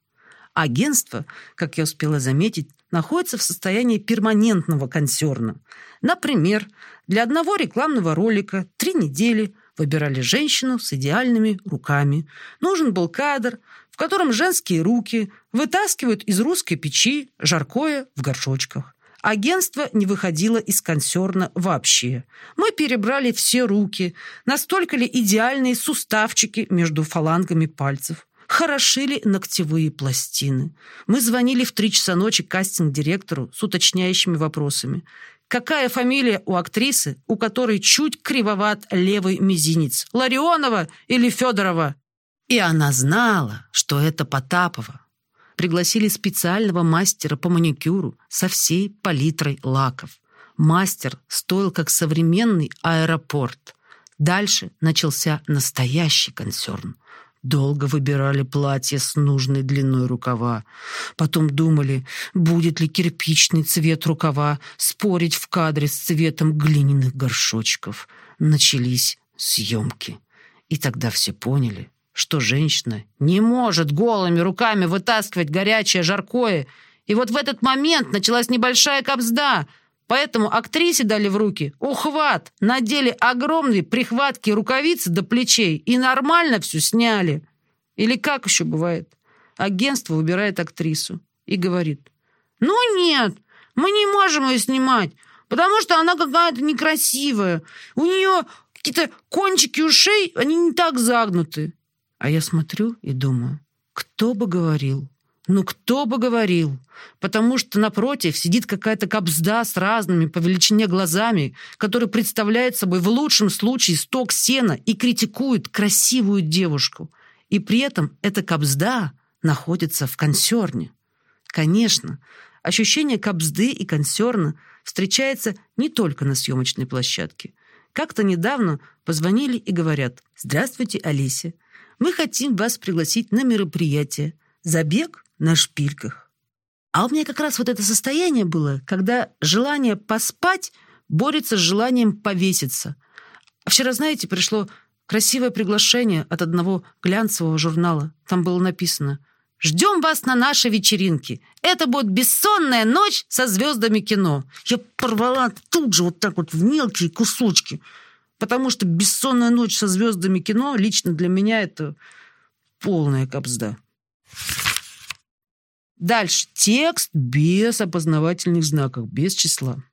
Агентство, как я успела заметить, находится в состоянии перманентного консерна. Например, для одного рекламного ролика три недели выбирали женщину с идеальными руками. Нужен был кадр, в котором женские руки вытаскивают из русской печи жаркое в горшочках. Агентство не выходило из консерна вообще. Мы перебрали все руки, настолько ли идеальные суставчики между фалангами пальцев. Хорошили ногтевые пластины. Мы звонили в три часа ночи кастинг-директору с уточняющими вопросами. Какая фамилия у актрисы, у которой чуть кривоват левый мизинец? Ларионова или Федорова? И она знала, что это Потапова пригласили специального мастера по маникюру со всей палитрой лаков. Мастер стоил как современный аэропорт. Дальше начался настоящий консерн. Долго выбирали платье с нужной длиной рукава. Потом думали, будет ли кирпичный цвет рукава спорить в кадре с цветом глиняных горшочков. Начались съемки. И тогда все поняли, что женщина не может голыми руками вытаскивать горячее жаркое. И вот в этот момент началась небольшая кобзда, поэтому актрисе дали в руки ухват, надели огромные прихватки рукавицы до плечей и нормально все сняли. Или как еще бывает? Агентство выбирает актрису и говорит, ну нет, мы не можем ее снимать, потому что она какая-то некрасивая. У нее какие-то кончики ушей, они не так загнуты. А я смотрю и думаю, кто бы говорил? Ну, кто бы говорил? Потому что напротив сидит какая-то кобзда с разными по величине глазами, который представляет собой в лучшем случае сток сена и критикует красивую девушку. И при этом эта кобзда находится в консерне. Конечно, ощущение кобзды и консерна встречается не только на съемочной площадке. как-то недавно позвонили и говорят «Здравствуйте, Олеся, мы хотим вас пригласить на мероприятие «Забег на шпильках». А у меня как раз вот это состояние было, когда желание поспать борется с желанием повеситься. А вчера, знаете, пришло красивое приглашение от одного глянцевого журнала. Там было написано «Ждем вас на нашей вечеринке. Это будет бессонная ночь со звездами кино». Я порвала тут же вот так вот в мелкие кусочки, потому что бессонная ночь со звездами кино лично для меня это полная капзда. Дальше. Текст без опознавательных знаков, без числа.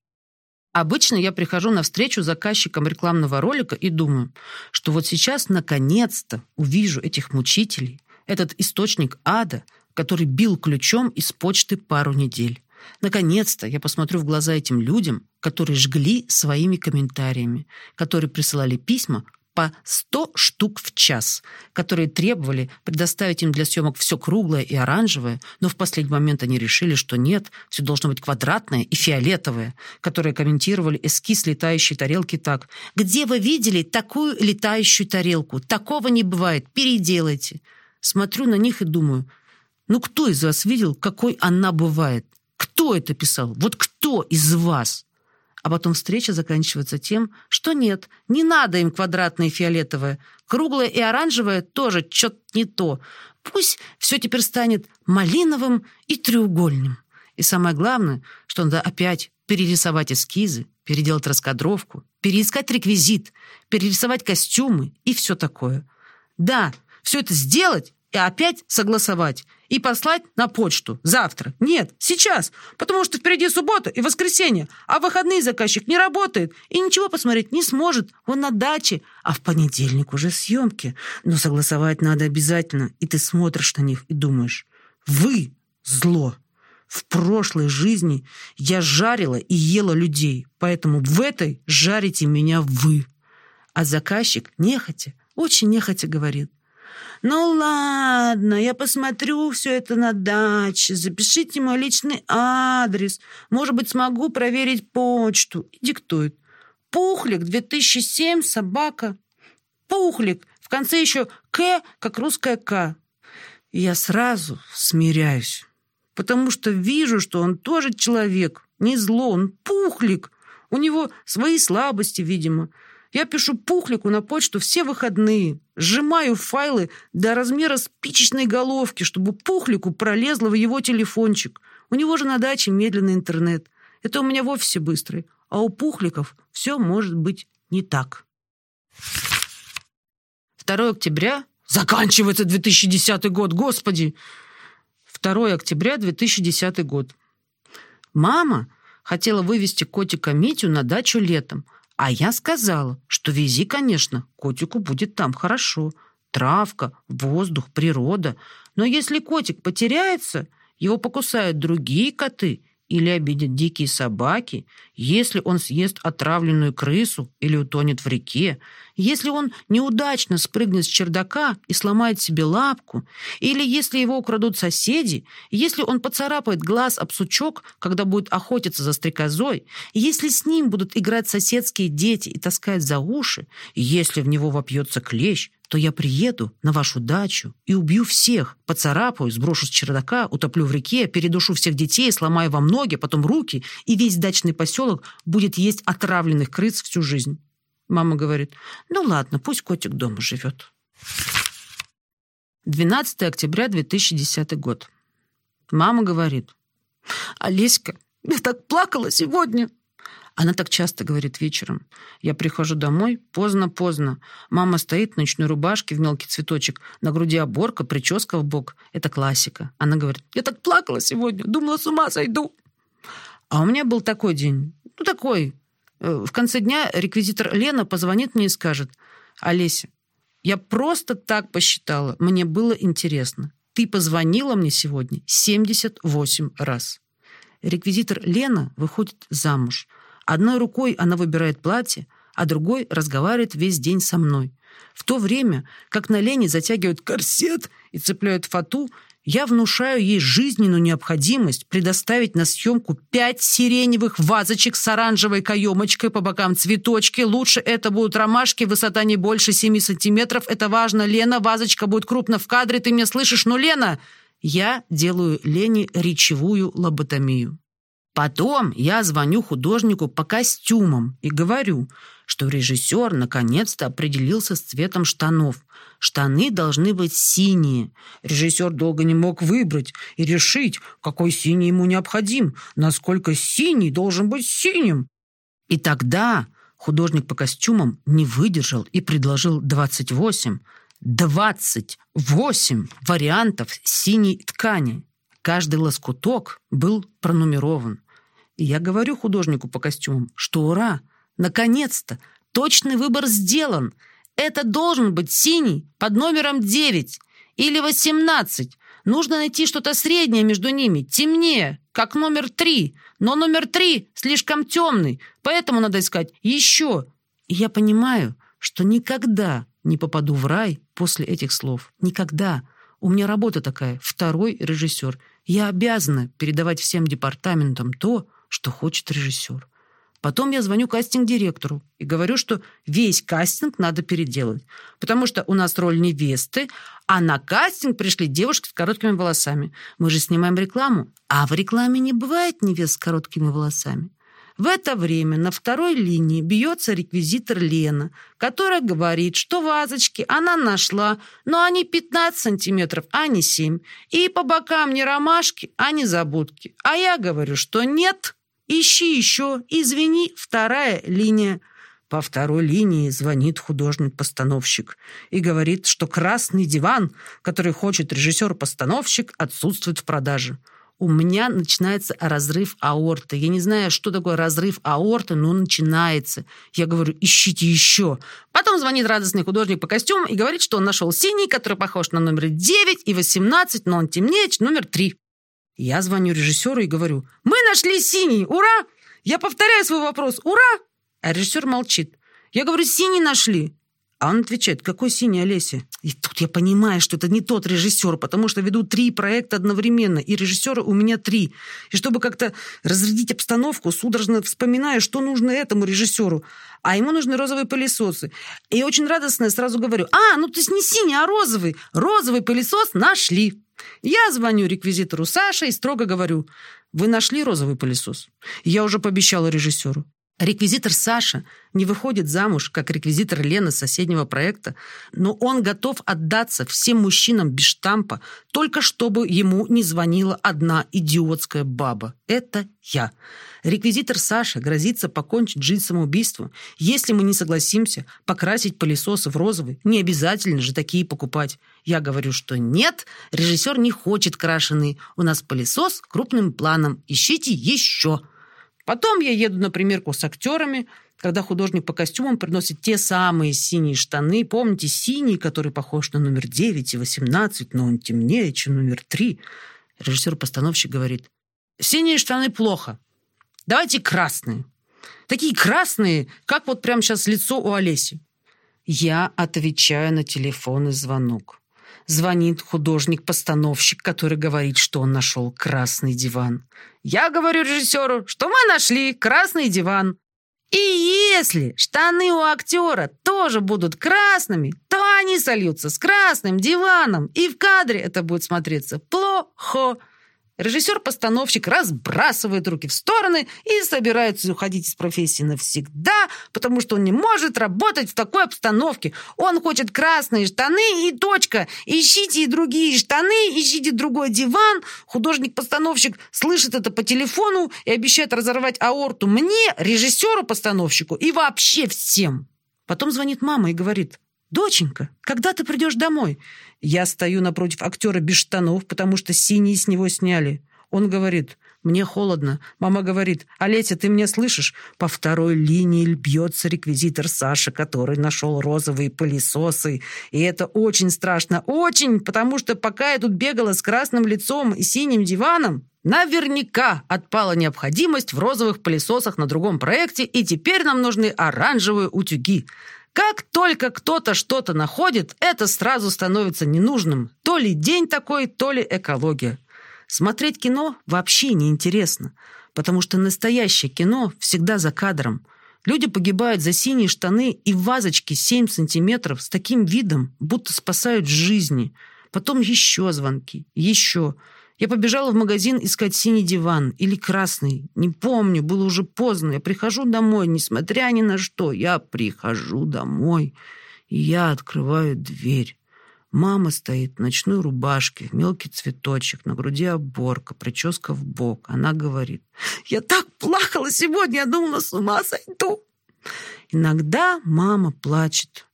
Обычно я прихожу на встречу заказчикам рекламного ролика и думаю, что вот сейчас наконец-то увижу этих мучителей, этот источник ада, который бил ключом из почты пару недель. Наконец-то я посмотрю в глаза этим людям, которые жгли своими комментариями, которые присылали письма по 100 штук в час, которые требовали предоставить им для съемок все круглое и оранжевое, но в последний момент они решили, что нет, все должно быть квадратное и фиолетовое, которые комментировали эскиз летающей тарелки так. «Где вы видели такую летающую тарелку? Такого не бывает, переделайте». Смотрю на них и думаю, ну кто из вас видел, какой она бывает? Кто это писал? Вот кто из вас? А потом встреча заканчивается тем, что нет, не надо им квадратное и фиолетовое. Круглое и оранжевое тоже что-то не то. Пусть все теперь станет малиновым и треугольным. И самое главное, что надо опять перерисовать эскизы, переделать раскадровку, переискать реквизит, перерисовать костюмы и все такое. Да, все это сделать и опять согласовать и послать на почту завтра. Нет, сейчас, потому что впереди суббота и воскресенье, а в выходные заказчик не работает и ничего посмотреть не сможет. Он на даче, а в понедельник уже съемки. Но согласовать надо обязательно, и ты смотришь на них и думаешь, вы зло. В прошлой жизни я жарила и ела людей, поэтому в этой жарите меня вы. А заказчик нехотя, очень нехотя говорит, «Ну ладно, я посмотрю все это на даче. Запишите мой личный адрес. Может быть, смогу проверить почту». И диктует. «Пухлик, 2007, собака». «Пухлик». В конце еще «К», как русская «К». Я сразу смиряюсь, потому что вижу, что он тоже человек, не зло, он пухлик. У него свои слабости, видимо. Я пишу Пухлику на почту все выходные, сжимаю файлы до размера спичечной головки, чтобы Пухлику пролезло в его телефончик. У него же на даче медленный интернет. Это у меня в офисе быстрый, а у Пухликов все может быть не так. 2 октября заканчивается 2010 год, господи! 2 октября 2010 год. Мама хотела вывести котика Митю на дачу летом – а я сказала, что вези, конечно, котику будет там хорошо. Травка, воздух, природа. Но если котик потеряется, его покусают другие коты или обидят дикие собаки, если он съест отравленную крысу или утонет в реке, если он неудачно спрыгнет с чердака и сломает себе лапку, или если его украдут соседи, если он поцарапает глаз об сучок, когда будет охотиться за стрекозой, если с ним будут играть соседские дети и таскать за уши, если в него вопьется клещ, то я приеду на вашу дачу и убью всех, поцарапаю, сброшу с чердака, утоплю в реке, передушу всех детей, сломаю вам ноги, потом руки, и весь дачный поселок будет есть отравленных крыс всю жизнь. Мама говорит, ну ладно, пусть котик дома живет. 12 октября 2010 год. Мама говорит, Олеська, я так плакала сегодня. Она так часто говорит вечером. Я прихожу домой поздно-поздно. Мама стоит в ночной рубашке в мелкий цветочек. На груди оборка, прическа в бок. Это классика. Она говорит, я так плакала сегодня. Думала, с ума сойду. А у меня был такой день. Ну, такой. Э, в конце дня реквизитор Лена позвонит мне и скажет, Олеся, я просто так посчитала. Мне было интересно. Ты позвонила мне сегодня 78 раз. Реквизитор Лена выходит замуж. Одной рукой она выбирает платье, а другой разговаривает весь день со мной. В то время, как на Лене затягивают корсет и цепляют фату, Я внушаю ей жизненную необходимость предоставить на съемку пять сиреневых вазочек с оранжевой каемочкой по бокам цветочки. Лучше это будут ромашки, высота не больше 7 сантиметров. Это важно, Лена. Вазочка будет крупно в кадре, ты меня слышишь? Но, Лена, я делаю Лене речевую лоботомию. Потом я звоню художнику по костюмам и говорю, что режиссер наконец-то определился с цветом штанов. Штаны должны быть синие. Режиссер долго не мог выбрать и решить, какой синий ему необходим, насколько синий должен быть синим. И тогда художник по костюмам не выдержал и предложил 28. 28 вариантов синей ткани. Каждый лоскуток был пронумерован. Я говорю художнику по костюмам, что ура, наконец-то, точный выбор сделан – это должен быть синий под номером 9 или 18. Нужно найти что-то среднее между ними, темнее, как номер 3. Но номер 3 слишком темный, поэтому надо искать еще. И я понимаю, что никогда не попаду в рай после этих слов. Никогда. У меня работа такая, второй режиссер. Я обязана передавать всем департаментам то, что хочет режиссер. Потом я звоню кастинг-директору и говорю, что весь кастинг надо переделать, потому что у нас роль невесты, а на кастинг пришли девушки с короткими волосами. Мы же снимаем рекламу, а в рекламе не бывает невест с короткими волосами. В это время на второй линии бьется реквизитор Лена, которая говорит, что вазочки она нашла, но они 15 сантиметров, а не 7. И по бокам не ромашки, а не забудки. А я говорю, что нет, Ищи еще, извини, вторая линия. По второй линии звонит художник-постановщик и говорит, что красный диван, который хочет режиссер-постановщик, отсутствует в продаже. У меня начинается разрыв аорты. Я не знаю, что такое разрыв аорты, но начинается. Я говорю, ищите еще. Потом звонит радостный художник по костюмам и говорит, что он нашел синий, который похож на номер 9 и 18, но он темнее, номер 3. Я звоню режиссеру и говорю, мы нашли синий, ура! Я повторяю свой вопрос, ура! А режиссер молчит. Я говорю, синий нашли. А он отвечает, какой синий, Олеся? И тут я понимаю, что это не тот режиссер, потому что веду три проекта одновременно, и режиссера у меня три. И чтобы как-то разрядить обстановку, судорожно вспоминаю, что нужно этому режиссеру. А ему нужны розовые пылесосы. И очень радостно сразу говорю, а, ну то есть не синий, а розовый. Розовый пылесос нашли. Я звоню реквизитору Саше и строго говорю, вы нашли розовый пылесос? Я уже пообещала режиссеру. Реквизитор Саша не выходит замуж, как реквизитор Лена соседнего проекта, но он готов отдаться всем мужчинам без штампа, только чтобы ему не звонила одна идиотская баба. Это я. Реквизитор Саша грозится покончить жизнь самоубийством, если мы не согласимся покрасить пылесосы в розовый. Не обязательно же такие покупать. Я говорю, что нет, режиссер не хочет крашеный. У нас пылесос крупным планом. Ищите еще. Потом я еду на примерку с актерами, когда художник по костюмам приносит те самые синие штаны. Помните, синий, который похож на номер 9 и 18, но он темнее, чем номер 3. Режиссер-постановщик говорит, синие штаны плохо. Давайте красные. Такие красные, как вот прямо сейчас лицо у Олеси. Я отвечаю на телефонный звонок. Звонит художник-постановщик, который говорит, что он нашел красный диван. Я говорю режиссеру, что мы нашли красный диван. И если штаны у актера тоже будут красными, то они сольются с красным диваном, и в кадре это будет смотреться плохо. Режиссер-постановщик разбрасывает руки в стороны и собирается уходить из профессии навсегда, потому что он не может работать в такой обстановке. Он хочет красные штаны и точка. Ищите и другие штаны, ищите другой диван. Художник-постановщик слышит это по телефону и обещает разорвать аорту мне, режиссеру-постановщику и вообще всем. Потом звонит мама и говорит, «Доченька, когда ты придешь домой?» Я стою напротив актера без штанов, потому что синие с него сняли. Он говорит, «Мне холодно». Мама говорит, «Олеся, ты меня слышишь?» По второй линии бьется реквизитор Саша, который нашел розовые пылесосы. И это очень страшно. Очень! Потому что пока я тут бегала с красным лицом и синим диваном, Наверняка отпала необходимость в розовых пылесосах на другом проекте, и теперь нам нужны оранжевые утюги. Как только кто-то что-то находит, это сразу становится ненужным. То ли день такой, то ли экология. Смотреть кино вообще неинтересно, потому что настоящее кино всегда за кадром. Люди погибают за синие штаны и вазочки 7 сантиметров с таким видом, будто спасают жизни. Потом еще звонки, еще. Я побежала в магазин искать синий диван или красный. Не помню, было уже поздно. Я прихожу домой, несмотря ни на что. Я прихожу домой, и я открываю дверь. Мама стоит в ночной рубашке, в мелкий цветочек, на груди оборка, прическа в бок. Она говорит, «Я так плакала сегодня, я думала, с ума сойду». Иногда мама плачет.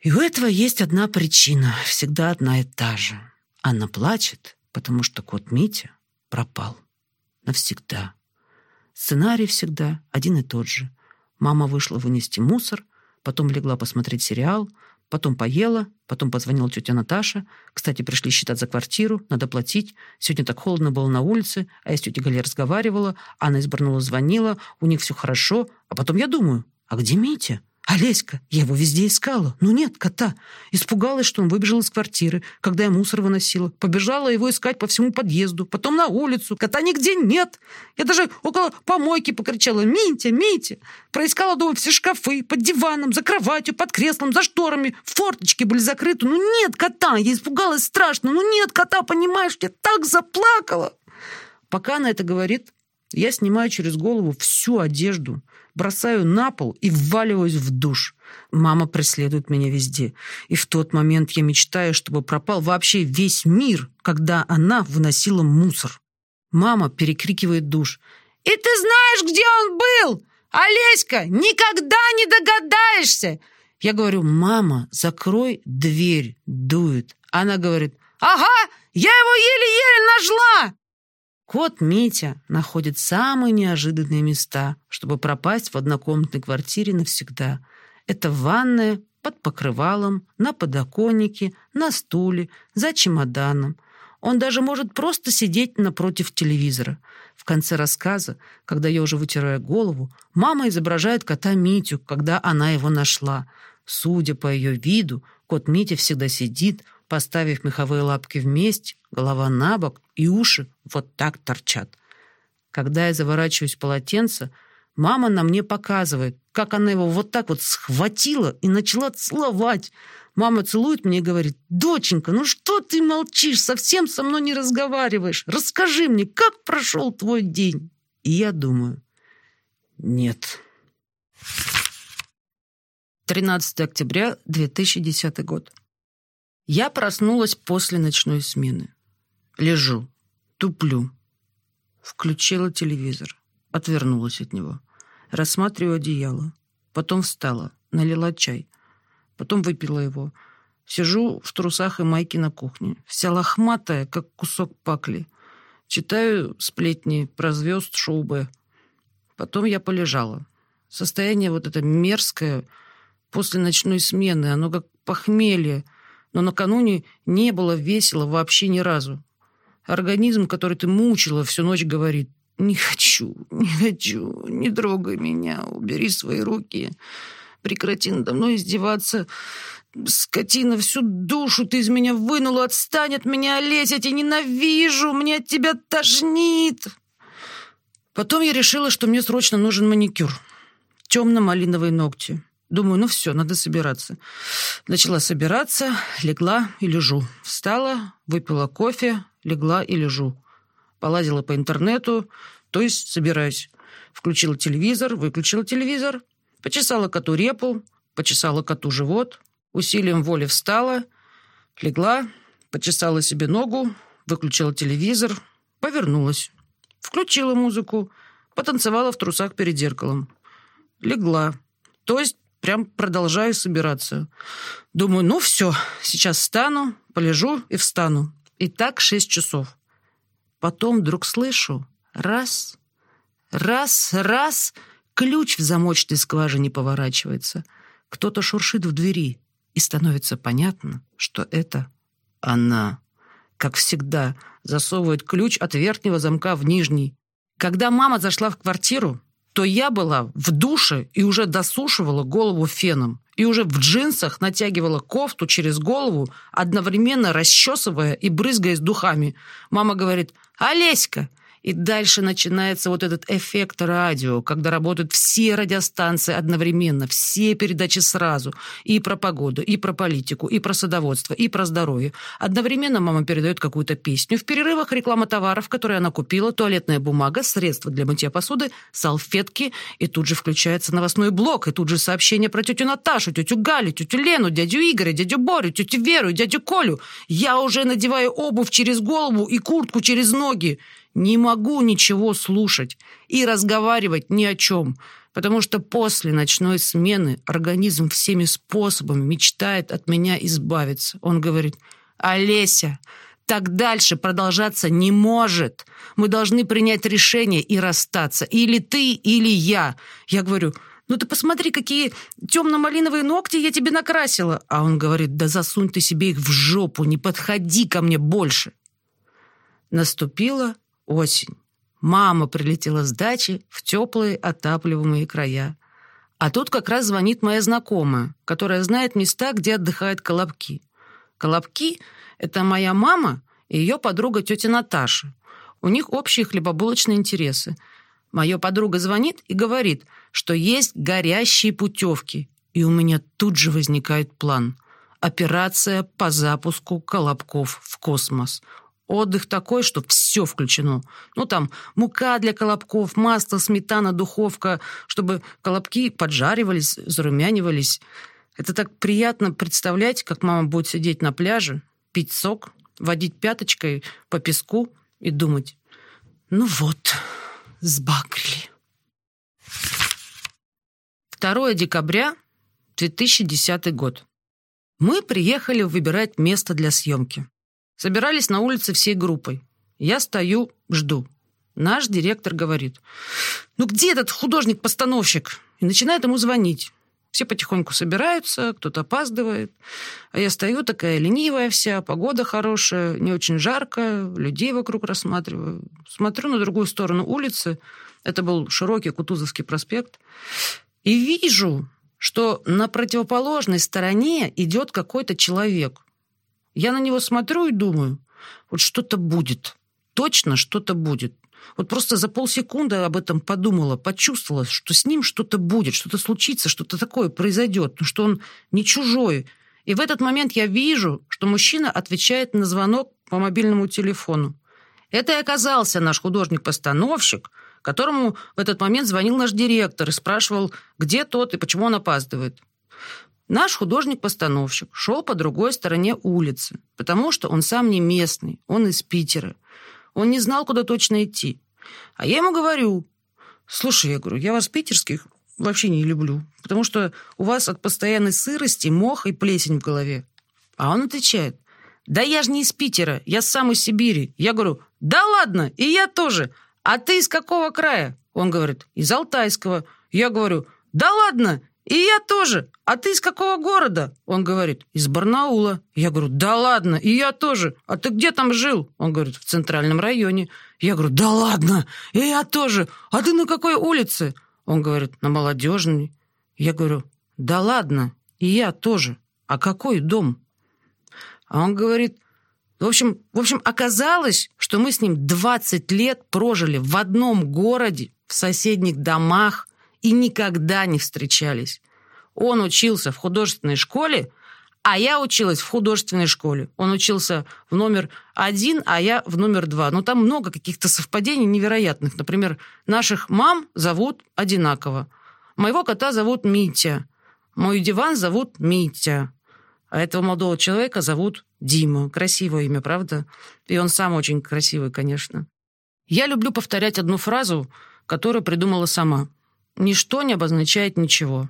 И у этого есть одна причина, всегда одна и та же. Она плачет, потому что кот Митя пропал. Навсегда. Сценарий всегда один и тот же. Мама вышла вынести мусор, потом легла посмотреть сериал, потом поела, потом позвонила тетя Наташа. Кстати, пришли считать за квартиру, надо платить. Сегодня так холодно было на улице, а я с тетей Галей разговаривала, Анна из Барнула звонила, у них все хорошо. А потом я думаю, а где Митя? Олеська, я его везде искала. Ну нет кота. Испугалась, что он выбежал из квартиры, когда я мусор выносила. Побежала его искать по всему подъезду, потом на улицу. Кота нигде нет. Я даже около помойки покричала «Митя, Митя!» Проискала дома все шкафы, под диваном, за кроватью, под креслом, за шторами. Форточки были закрыты. Ну нет кота. Я испугалась страшно. Ну нет кота, понимаешь? Я так заплакала. Пока она это говорит, я снимаю через голову всю одежду, бросаю на пол и вваливаюсь в душ. Мама преследует меня везде. И в тот момент я мечтаю, чтобы пропал вообще весь мир, когда она выносила мусор. Мама перекрикивает душ. «И ты знаешь, где он был? Олеська, никогда не догадаешься!» Я говорю, «Мама, закрой дверь!» Дует. Она говорит, «Ага, я его еле-еле нашла!» Кот Митя находит самые неожиданные места, чтобы пропасть в однокомнатной квартире навсегда. Это ванная, под покрывалом, на подоконнике, на стуле, за чемоданом. Он даже может просто сидеть напротив телевизора. В конце рассказа, когда я уже вытираю голову, мама изображает кота Митю, когда она его нашла. Судя по ее виду, кот Митя всегда сидит, поставив меховые лапки вместе, голова на бок и уши вот так торчат. Когда я заворачиваюсь в полотенце, мама на мне показывает, как она его вот так вот схватила и начала целовать. Мама целует меня и говорит, «Доченька, ну что ты молчишь, совсем со мной не разговариваешь? Расскажи мне, как прошел твой день?» И я думаю, «Нет». 13 октября 2010 год. Я проснулась после ночной смены. Лежу, туплю. Включила телевизор, отвернулась от него. Рассматриваю одеяло. Потом встала, налила чай. Потом выпила его. Сижу в трусах и майке на кухне. Вся лохматая, как кусок пакли. Читаю сплетни про звезд шоу «Б». Потом я полежала. Состояние вот это мерзкое после ночной смены, оно как похмелье — но накануне не было весело вообще ни разу. Организм, который ты мучила всю ночь, говорит, «Не хочу, не хочу, не трогай меня, убери свои руки, прекрати надо мной издеваться. Скотина, всю душу ты из меня вынула, отстань от меня, Олесь, я тебя ненавижу, мне от тебя тошнит». Потом я решила, что мне срочно нужен маникюр. Темно-малиновые ногти. Думаю, ну все, надо собираться. Начала собираться, легла и лежу. Встала, выпила кофе, легла и лежу. Полазила по интернету, то есть собираюсь. Включила телевизор, выключила телевизор, почесала коту репу, почесала коту живот, усилием воли встала, легла, почесала себе ногу, выключила телевизор, повернулась, включила музыку, потанцевала в трусах перед зеркалом. Легла, то есть прям продолжаю собираться. Думаю, ну все, сейчас встану, полежу и встану. И так шесть часов. Потом вдруг слышу раз, раз, раз, ключ в замочной скважине поворачивается. Кто-то шуршит в двери, и становится понятно, что это она. Как всегда, засовывает ключ от верхнего замка в нижний. Когда мама зашла в квартиру, то я была в душе и уже досушивала голову феном. И уже в джинсах натягивала кофту через голову, одновременно расчесывая и брызгаясь духами. Мама говорит, «Олеська, и дальше начинается вот этот эффект радио, когда работают все радиостанции одновременно, все передачи сразу. И про погоду, и про политику, и про садоводство, и про здоровье. Одновременно мама передает какую-то песню. В перерывах реклама товаров, которые она купила, туалетная бумага, средства для мытья посуды, салфетки. И тут же включается новостной блок, и тут же сообщение про тетю Наташу, тетю Галю, тетю Лену, дядю Игоря, дядю Борю, тетю Веру, дядю Колю. Я уже надеваю обувь через голову и куртку через ноги. Не могу ничего слушать и разговаривать ни о чем, потому что после ночной смены организм всеми способами мечтает от меня избавиться. Он говорит, «Олеся, так дальше продолжаться не может. Мы должны принять решение и расстаться. Или ты, или я». Я говорю, ну ты посмотри, какие темно-малиновые ногти я тебе накрасила. А он говорит, да засунь ты себе их в жопу, не подходи ко мне больше. Наступила Осень. Мама прилетела с дачи в теплые отапливаемые края. А тут как раз звонит моя знакомая, которая знает места, где отдыхают колобки. Колобки — это моя мама и ее подруга тетя Наташа. У них общие хлебобулочные интересы. Моя подруга звонит и говорит, что есть горящие путевки. И у меня тут же возникает план. Операция по запуску колобков в космос. Отдых такой, что все включено. Ну, там, мука для колобков, масло, сметана, духовка, чтобы колобки поджаривались, зарумянивались. Это так приятно представлять, как мама будет сидеть на пляже, пить сок, водить пяточкой по песку и думать, ну вот, сбагрили. 2 декабря 2010 год. Мы приехали выбирать место для съемки. Собирались на улице всей группой. Я стою, жду. Наш директор говорит, ну где этот художник-постановщик? И начинает ему звонить. Все потихоньку собираются, кто-то опаздывает. А я стою такая ленивая вся, погода хорошая, не очень жарко, людей вокруг рассматриваю. Смотрю на другую сторону улицы. Это был широкий Кутузовский проспект. И вижу, что на противоположной стороне идет какой-то человек. Я на него смотрю и думаю, вот что-то будет. Точно что-то будет. Вот просто за полсекунды об этом подумала, почувствовала, что с ним что-то будет, что-то случится, что-то такое произойдет, что он не чужой. И в этот момент я вижу, что мужчина отвечает на звонок по мобильному телефону. Это и оказался наш художник-постановщик, которому в этот момент звонил наш директор и спрашивал, где тот и почему он опаздывает. Наш художник-постановщик шел по другой стороне улицы, потому что он сам не местный, он из Питера. Он не знал, куда точно идти. А я ему говорю, слушай, я говорю, я вас питерских вообще не люблю, потому что у вас от постоянной сырости мох и плесень в голове. А он отвечает, да я же не из Питера, я сам из Сибири. Я говорю, да ладно, и я тоже. А ты из какого края? Он говорит, из Алтайского. Я говорю, да ладно, и я тоже. А ты из какого города? Он говорит, из Барнаула. Я говорю, да ладно, и я тоже. А ты где там жил? Он говорит, в центральном районе. Я говорю, да ладно, и я тоже. А ты на какой улице? Он говорит, на молодежной. Я говорю, да ладно, и я тоже. А какой дом? А он говорит, в общем, в общем, оказалось, что мы с ним 20 лет прожили в одном городе, в соседних домах, и никогда не встречались. Он учился в художественной школе, а я училась в художественной школе. Он учился в номер один, а я в номер два. Но там много каких-то совпадений невероятных. Например, наших мам зовут одинаково. Моего кота зовут Митя. Мой диван зовут Митя. А этого молодого человека зовут Дима. Красивое имя, правда? И он сам очень красивый, конечно. Я люблю повторять одну фразу, которую придумала сама. Ничто не обозначает ничего.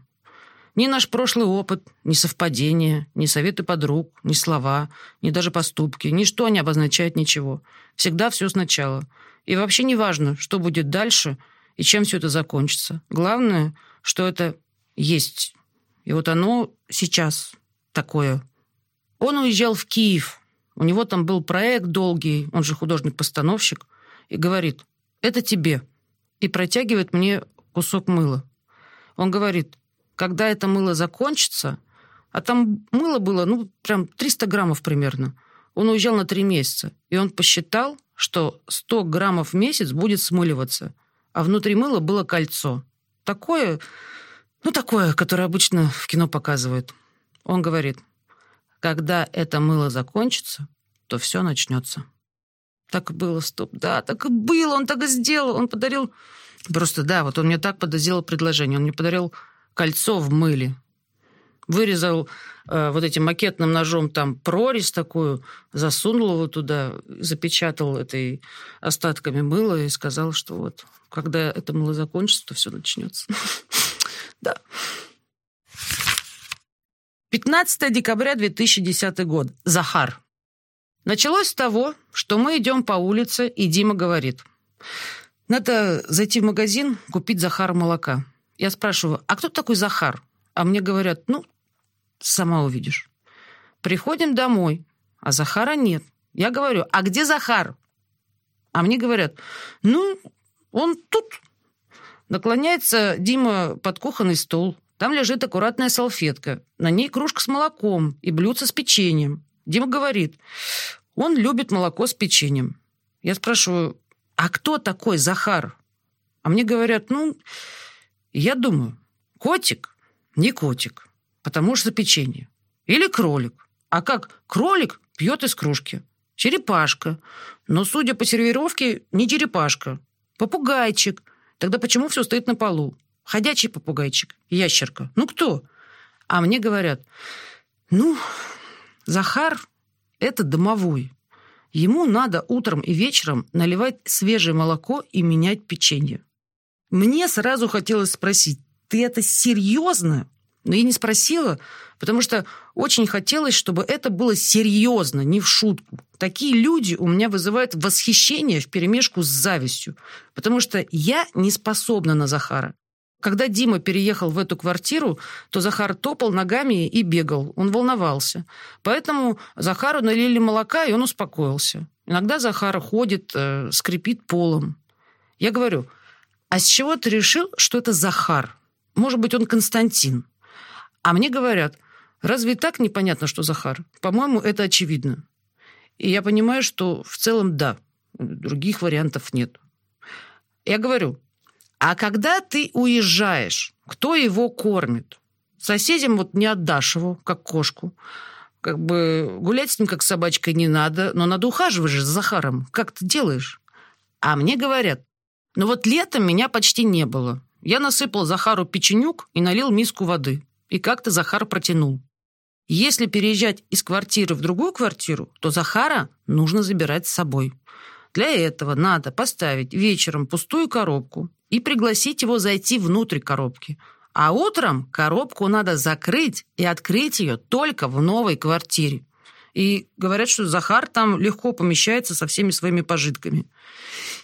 Ни наш прошлый опыт, ни совпадения, ни советы подруг, ни слова, ни даже поступки. Ничто не обозначает ничего. Всегда все сначала. И вообще не важно, что будет дальше и чем все это закончится. Главное, что это есть. И вот оно сейчас такое. Он уезжал в Киев. У него там был проект долгий, он же художник-постановщик, и говорит, это тебе. И протягивает мне кусок мыла. Он говорит, когда это мыло закончится, а там мыло было, ну, прям 300 граммов примерно, он уезжал на три месяца, и он посчитал, что 100 граммов в месяц будет смыливаться, а внутри мыла было кольцо. Такое, ну, такое, которое обычно в кино показывают. Он говорит, когда это мыло закончится, то все начнется. Так и было, стоп, да, так и было, он так и сделал, он подарил... Просто, да, вот он мне так сделал предложение, он мне подарил кольцо в мыле. Вырезал э, вот этим макетным ножом там прорезь такую, засунул его туда, запечатал этой остатками мыла и сказал, что вот, когда это мыло закончится, то все начнется. Да. 15 декабря 2010 год. Захар. Началось с того, что мы идем по улице, и Дима говорит, надо зайти в магазин, купить Захар молока. Я спрашиваю, а кто такой Захар? А мне говорят, ну, сама увидишь. Приходим домой, а Захара нет. Я говорю, а где Захар? А мне говорят, ну, он тут. Наклоняется Дима под кухонный стол. Там лежит аккуратная салфетка. На ней кружка с молоком и блюдце с печеньем. Дима говорит, он любит молоко с печеньем. Я спрашиваю, а кто такой Захар? А мне говорят, ну, я думаю, котик, не котик, потому что печенье. Или кролик. А как кролик пьет из кружки. Черепашка. Но, судя по сервировке, не черепашка. Попугайчик. Тогда почему все стоит на полу? Ходячий попугайчик. Ящерка. Ну, кто? А мне говорят, ну, Захар – это домовой. Ему надо утром и вечером наливать свежее молоко и менять печенье. Мне сразу хотелось спросить, ты это серьезно? Но я не спросила, потому что очень хотелось, чтобы это было серьезно, не в шутку. Такие люди у меня вызывают восхищение вперемешку с завистью, потому что я не способна на Захара. Когда Дима переехал в эту квартиру, то Захар топал ногами и бегал. Он волновался. Поэтому Захару налили молока, и он успокоился. Иногда Захар ходит, э, скрипит полом. Я говорю, а с чего ты решил, что это Захар? Может быть, он Константин? А мне говорят, разве так непонятно, что Захар? По-моему, это очевидно. И я понимаю, что в целом да, других вариантов нет. Я говорю, а когда ты уезжаешь, кто его кормит? Соседям вот не отдашь его, как кошку. Как бы гулять с ним, как с собачкой, не надо, но надо ухаживать же за Захаром. Как ты делаешь? А мне говорят, ну вот летом меня почти не было. Я насыпал Захару печенюк и налил миску воды. И как-то Захар протянул. Если переезжать из квартиры в другую квартиру, то Захара нужно забирать с собой. Для этого надо поставить вечером пустую коробку и пригласить его зайти внутрь коробки. А утром коробку надо закрыть и открыть ее только в новой квартире. И говорят, что Захар там легко помещается со всеми своими пожитками.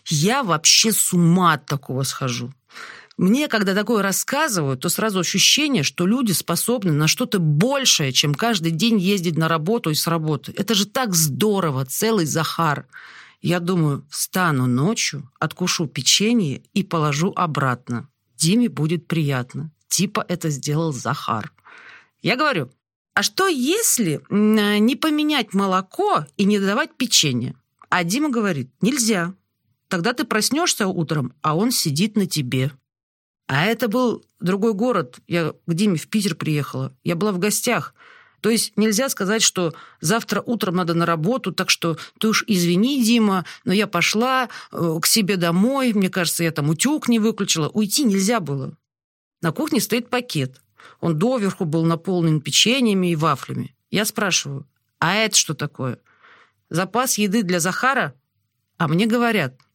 Я вообще с ума от такого схожу. Мне, когда такое рассказывают, то сразу ощущение, что люди способны на что-то большее, чем каждый день ездить на работу и с работы. Это же так здорово, целый Захар. Я думаю, встану ночью, откушу печенье и положу обратно. Диме будет приятно. Типа это сделал Захар. Я говорю, а что если не поменять молоко и не давать печенье? А Дима говорит, нельзя. Тогда ты проснешься утром, а он сидит на тебе. А это был другой город. Я к Диме в Питер приехала. Я была в гостях. То есть нельзя сказать, что завтра утром надо на работу, так что ты уж извини, Дима, но я пошла э, к себе домой, мне кажется, я там утюг не выключила. Уйти нельзя было. На кухне стоит пакет. Он доверху был наполнен печеньями и вафлями. Я спрашиваю, а это что такое? Запас еды для Захара? А мне говорят –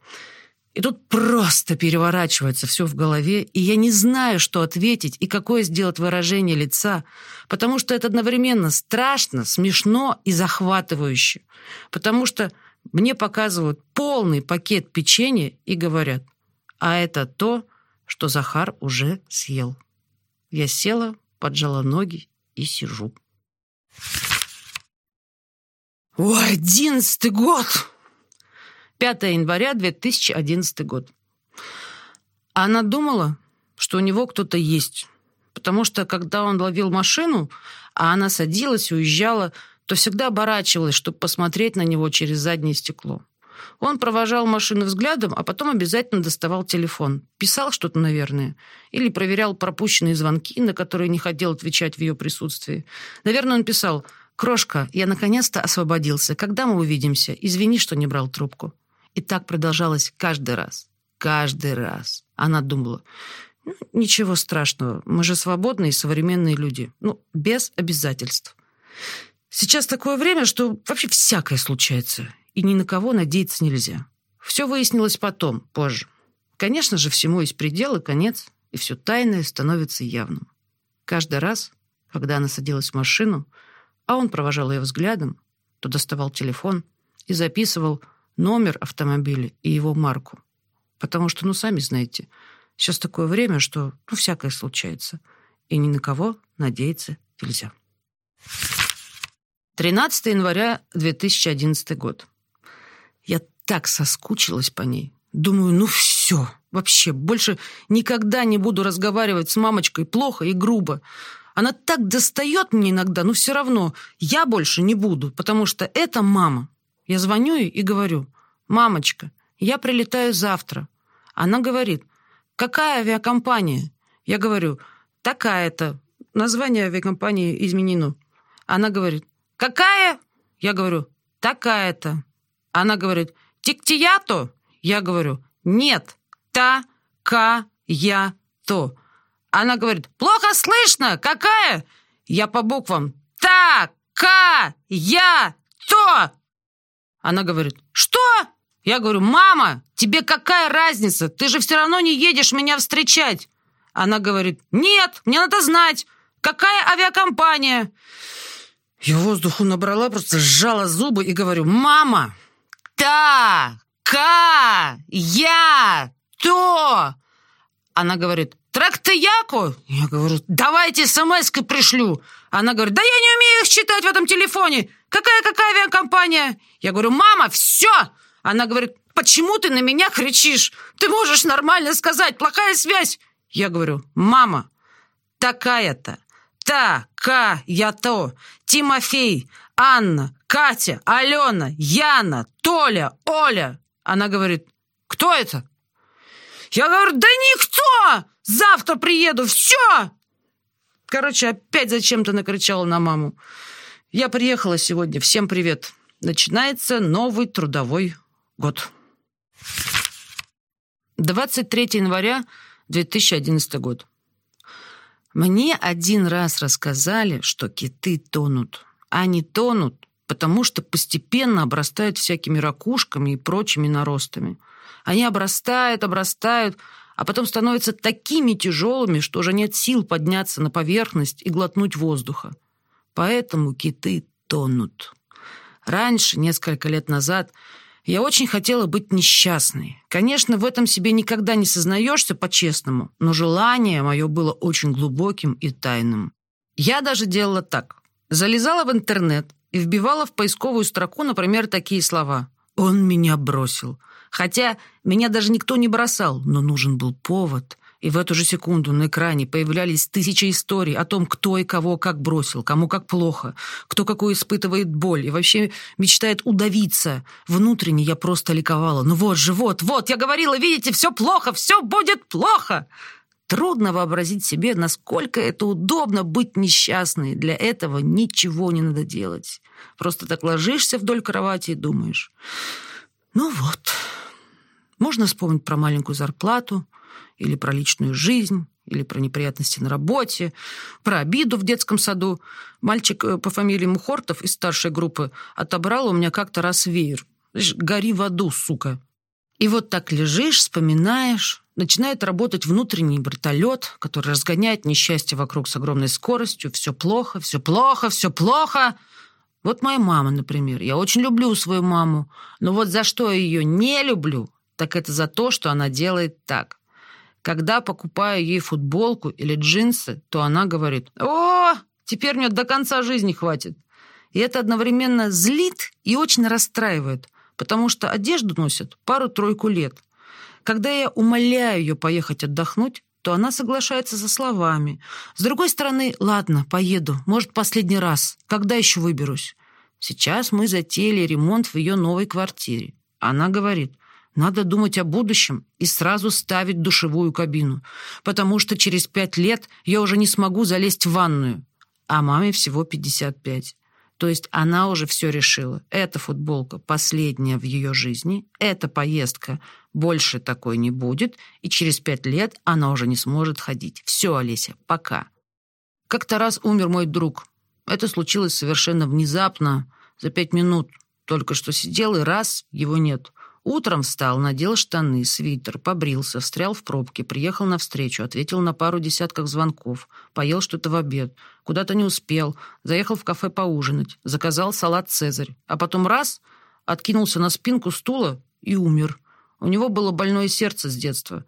и тут просто переворачивается все в голове, и я не знаю, что ответить и какое сделать выражение лица, потому что это одновременно страшно, смешно и захватывающе. Потому что мне показывают полный пакет печенья и говорят, а это то, что Захар уже съел. Я села, поджала ноги и сижу. Ой, одиннадцатый год! 5 января 2011 год. Она думала, что у него кто-то есть. Потому что, когда он ловил машину, а она садилась и уезжала, то всегда оборачивалась, чтобы посмотреть на него через заднее стекло. Он провожал машину взглядом, а потом обязательно доставал телефон. Писал что-то, наверное. Или проверял пропущенные звонки, на которые не хотел отвечать в ее присутствии. Наверное, он писал «Крошка, я наконец-то освободился. Когда мы увидимся? Извини, что не брал трубку». И так продолжалось каждый раз. Каждый раз. Она думала, ну, ничего страшного, мы же свободные современные люди. Ну, без обязательств. Сейчас такое время, что вообще всякое случается и ни на кого надеяться нельзя. Все выяснилось потом, позже. Конечно же, всему есть предел и конец, и все тайное становится явным. Каждый раз, когда она садилась в машину, а он провожал ее взглядом, то доставал телефон и записывал номер автомобиля и его марку. Потому что, ну, сами знаете, сейчас такое время, что ну, всякое случается, и ни на кого надеяться нельзя. 13 января 2011 год. Я так соскучилась по ней. Думаю, ну все, вообще, больше никогда не буду разговаривать с мамочкой плохо и грубо. Она так достает мне иногда, но все равно я больше не буду, потому что это мама. Я звоню ей и говорю, мамочка, я прилетаю завтра. Она говорит, какая авиакомпания? Я говорю, такая-то. Название авиакомпании изменено. Она говорит, какая? Я говорю, такая-то. Она говорит, тиктиято? Я говорю, нет, та-ка-я-то. Она говорит, плохо слышно, какая? Я по буквам, та-ка-я-то. Она говорит, что? Я говорю, мама, тебе какая разница? Ты же все равно не едешь меня встречать. Она говорит, нет, мне надо знать, какая авиакомпания. Я воздуху набрала, просто сжала зубы и говорю, мама, та, ка, я, то. Она говорит, трактаяку? Я говорю, давайте смс-кой пришлю. Она говорит, да я не умею их читать в этом телефоне. Какая-какая авиакомпания? Я говорю, мама, все. Она говорит, почему ты на меня кричишь? Ты можешь нормально сказать, плохая связь. Я говорю, мама, такая-то, та-ка-я-то, Тимофей, Анна, Катя, Алена, Яна, Толя, Оля. Она говорит, кто это? Я говорю, да никто! Завтра приеду, все! Короче, опять зачем-то накричала на маму. Я приехала сегодня. Всем привет. Начинается новый трудовой год. 23 января 2011 год. Мне один раз рассказали, что киты тонут. Они тонут, потому что постепенно обрастают всякими ракушками и прочими наростами. Они обрастают, обрастают, а потом становятся такими тяжелыми, что уже нет сил подняться на поверхность и глотнуть воздуха. Поэтому киты тонут. Раньше, несколько лет назад, я очень хотела быть несчастной. Конечно, в этом себе никогда не сознаешься по-честному, но желание мое было очень глубоким и тайным. Я даже делала так. Залезала в интернет и вбивала в поисковую строку, например, такие слова. «Он меня бросил». Хотя меня даже никто не бросал, но нужен был повод. И в эту же секунду на экране появлялись тысячи историй о том, кто и кого как бросил, кому как плохо, кто какую испытывает боль и вообще мечтает удавиться. Внутренне я просто ликовала. Ну вот же, вот, вот, я говорила, видите, все плохо, все будет плохо. Трудно вообразить себе, насколько это удобно быть несчастной. Для этого ничего не надо делать. Просто так ложишься вдоль кровати и думаешь. Ну вот, можно вспомнить про маленькую зарплату, или про личную жизнь, или про неприятности на работе, про обиду в детском саду. Мальчик э, по фамилии Мухортов из старшей группы отобрал у меня как-то раз веер. Гори в аду, сука. И вот так лежишь, вспоминаешь, начинает работать внутренний вертолет, который разгоняет несчастье вокруг с огромной скоростью. Все плохо, все плохо, все плохо. Вот моя мама, например. Я очень люблю свою маму. Но вот за что я ее не люблю, так это за то, что она делает так. Когда покупаю ей футболку или джинсы, то она говорит, «О, теперь мне до конца жизни хватит». И это одновременно злит и очень расстраивает, потому что одежду носят пару-тройку лет. Когда я умоляю ее поехать отдохнуть, то она соглашается со словами. С другой стороны, ладно, поеду, может, последний раз. Когда еще выберусь? Сейчас мы затеяли ремонт в ее новой квартире. Она говорит, надо думать о будущем и сразу ставить душевую кабину, потому что через пять лет я уже не смогу залезть в ванную, а маме всего 55. То есть она уже все решила. Эта футболка последняя в ее жизни, эта поездка больше такой не будет, и через пять лет она уже не сможет ходить. Все, Олеся, пока. Как-то раз умер мой друг. Это случилось совершенно внезапно, за пять минут. Только что сидел, и раз, его нет. Утром встал, надел штаны, свитер, побрился, встрял в пробке, приехал навстречу, ответил на пару десятков звонков, поел что-то в обед, куда-то не успел, заехал в кафе поужинать, заказал салат «Цезарь», а потом раз — откинулся на спинку стула и умер. У него было больное сердце с детства.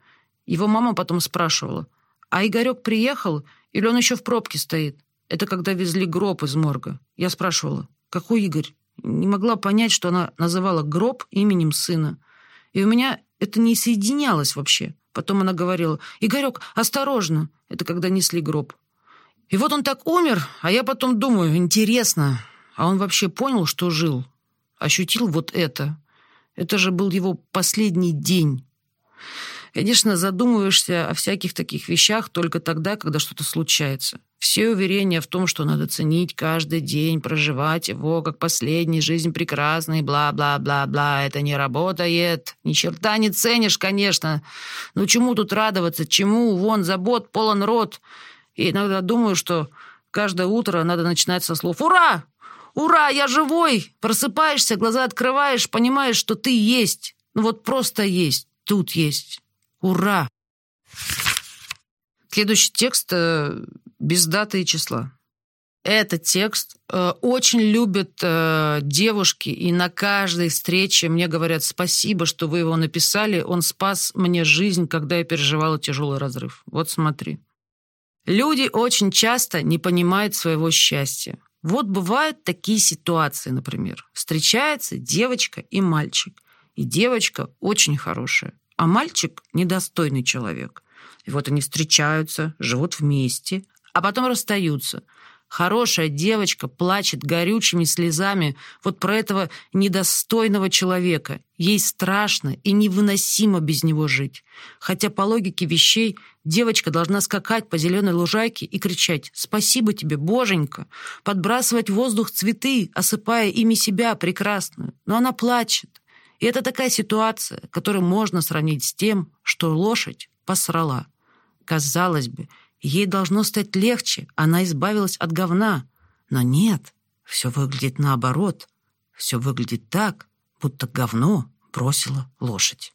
Его мама потом спрашивала, а Игорек приехал или он еще в пробке стоит? Это когда везли гроб из морга. Я спрашивала, какой Игорь? Не могла понять, что она называла гроб именем сына. И у меня это не соединялось вообще. Потом она говорила, «Игорек, осторожно!» Это когда несли гроб. И вот он так умер, а я потом думаю, интересно, а он вообще понял, что жил? Ощутил вот это? Это же был его последний день. Конечно, задумываешься о всяких таких вещах только тогда, когда что-то случается. Все уверения в том, что надо ценить каждый день, проживать его как последний, жизнь прекрасный, бла-бла-бла-бла, это не работает. Ни черта не ценишь, конечно. Но чему тут радоваться, чему? Вон, забот полон рот. И иногда думаю, что каждое утро надо начинать со слов «Ура! Ура! Я живой!» Просыпаешься, глаза открываешь, понимаешь, что ты есть. Ну вот просто есть, тут есть. Ура! Следующий текст э, без даты и числа. Этот текст э, очень любят э, девушки, и на каждой встрече мне говорят спасибо, что вы его написали. Он спас мне жизнь, когда я переживала тяжелый разрыв. Вот смотри. Люди очень часто не понимают своего счастья. Вот бывают такие ситуации, например. Встречается девочка и мальчик. И девочка очень хорошая, а мальчик недостойный человек. И вот они встречаются, живут вместе, а потом расстаются. Хорошая девочка плачет горючими слезами вот про этого недостойного человека. Ей страшно и невыносимо без него жить. Хотя по логике вещей девочка должна скакать по зеленой лужайке и кричать «Спасибо тебе, боженька!», подбрасывать в воздух цветы, осыпая ими себя прекрасную. Но она плачет. И это такая ситуация, которую можно сравнить с тем, что лошадь посрала. Казалось бы, Ей должно стать легче, она избавилась от говна. Но нет, все выглядит наоборот. Все выглядит так, будто говно бросила лошадь.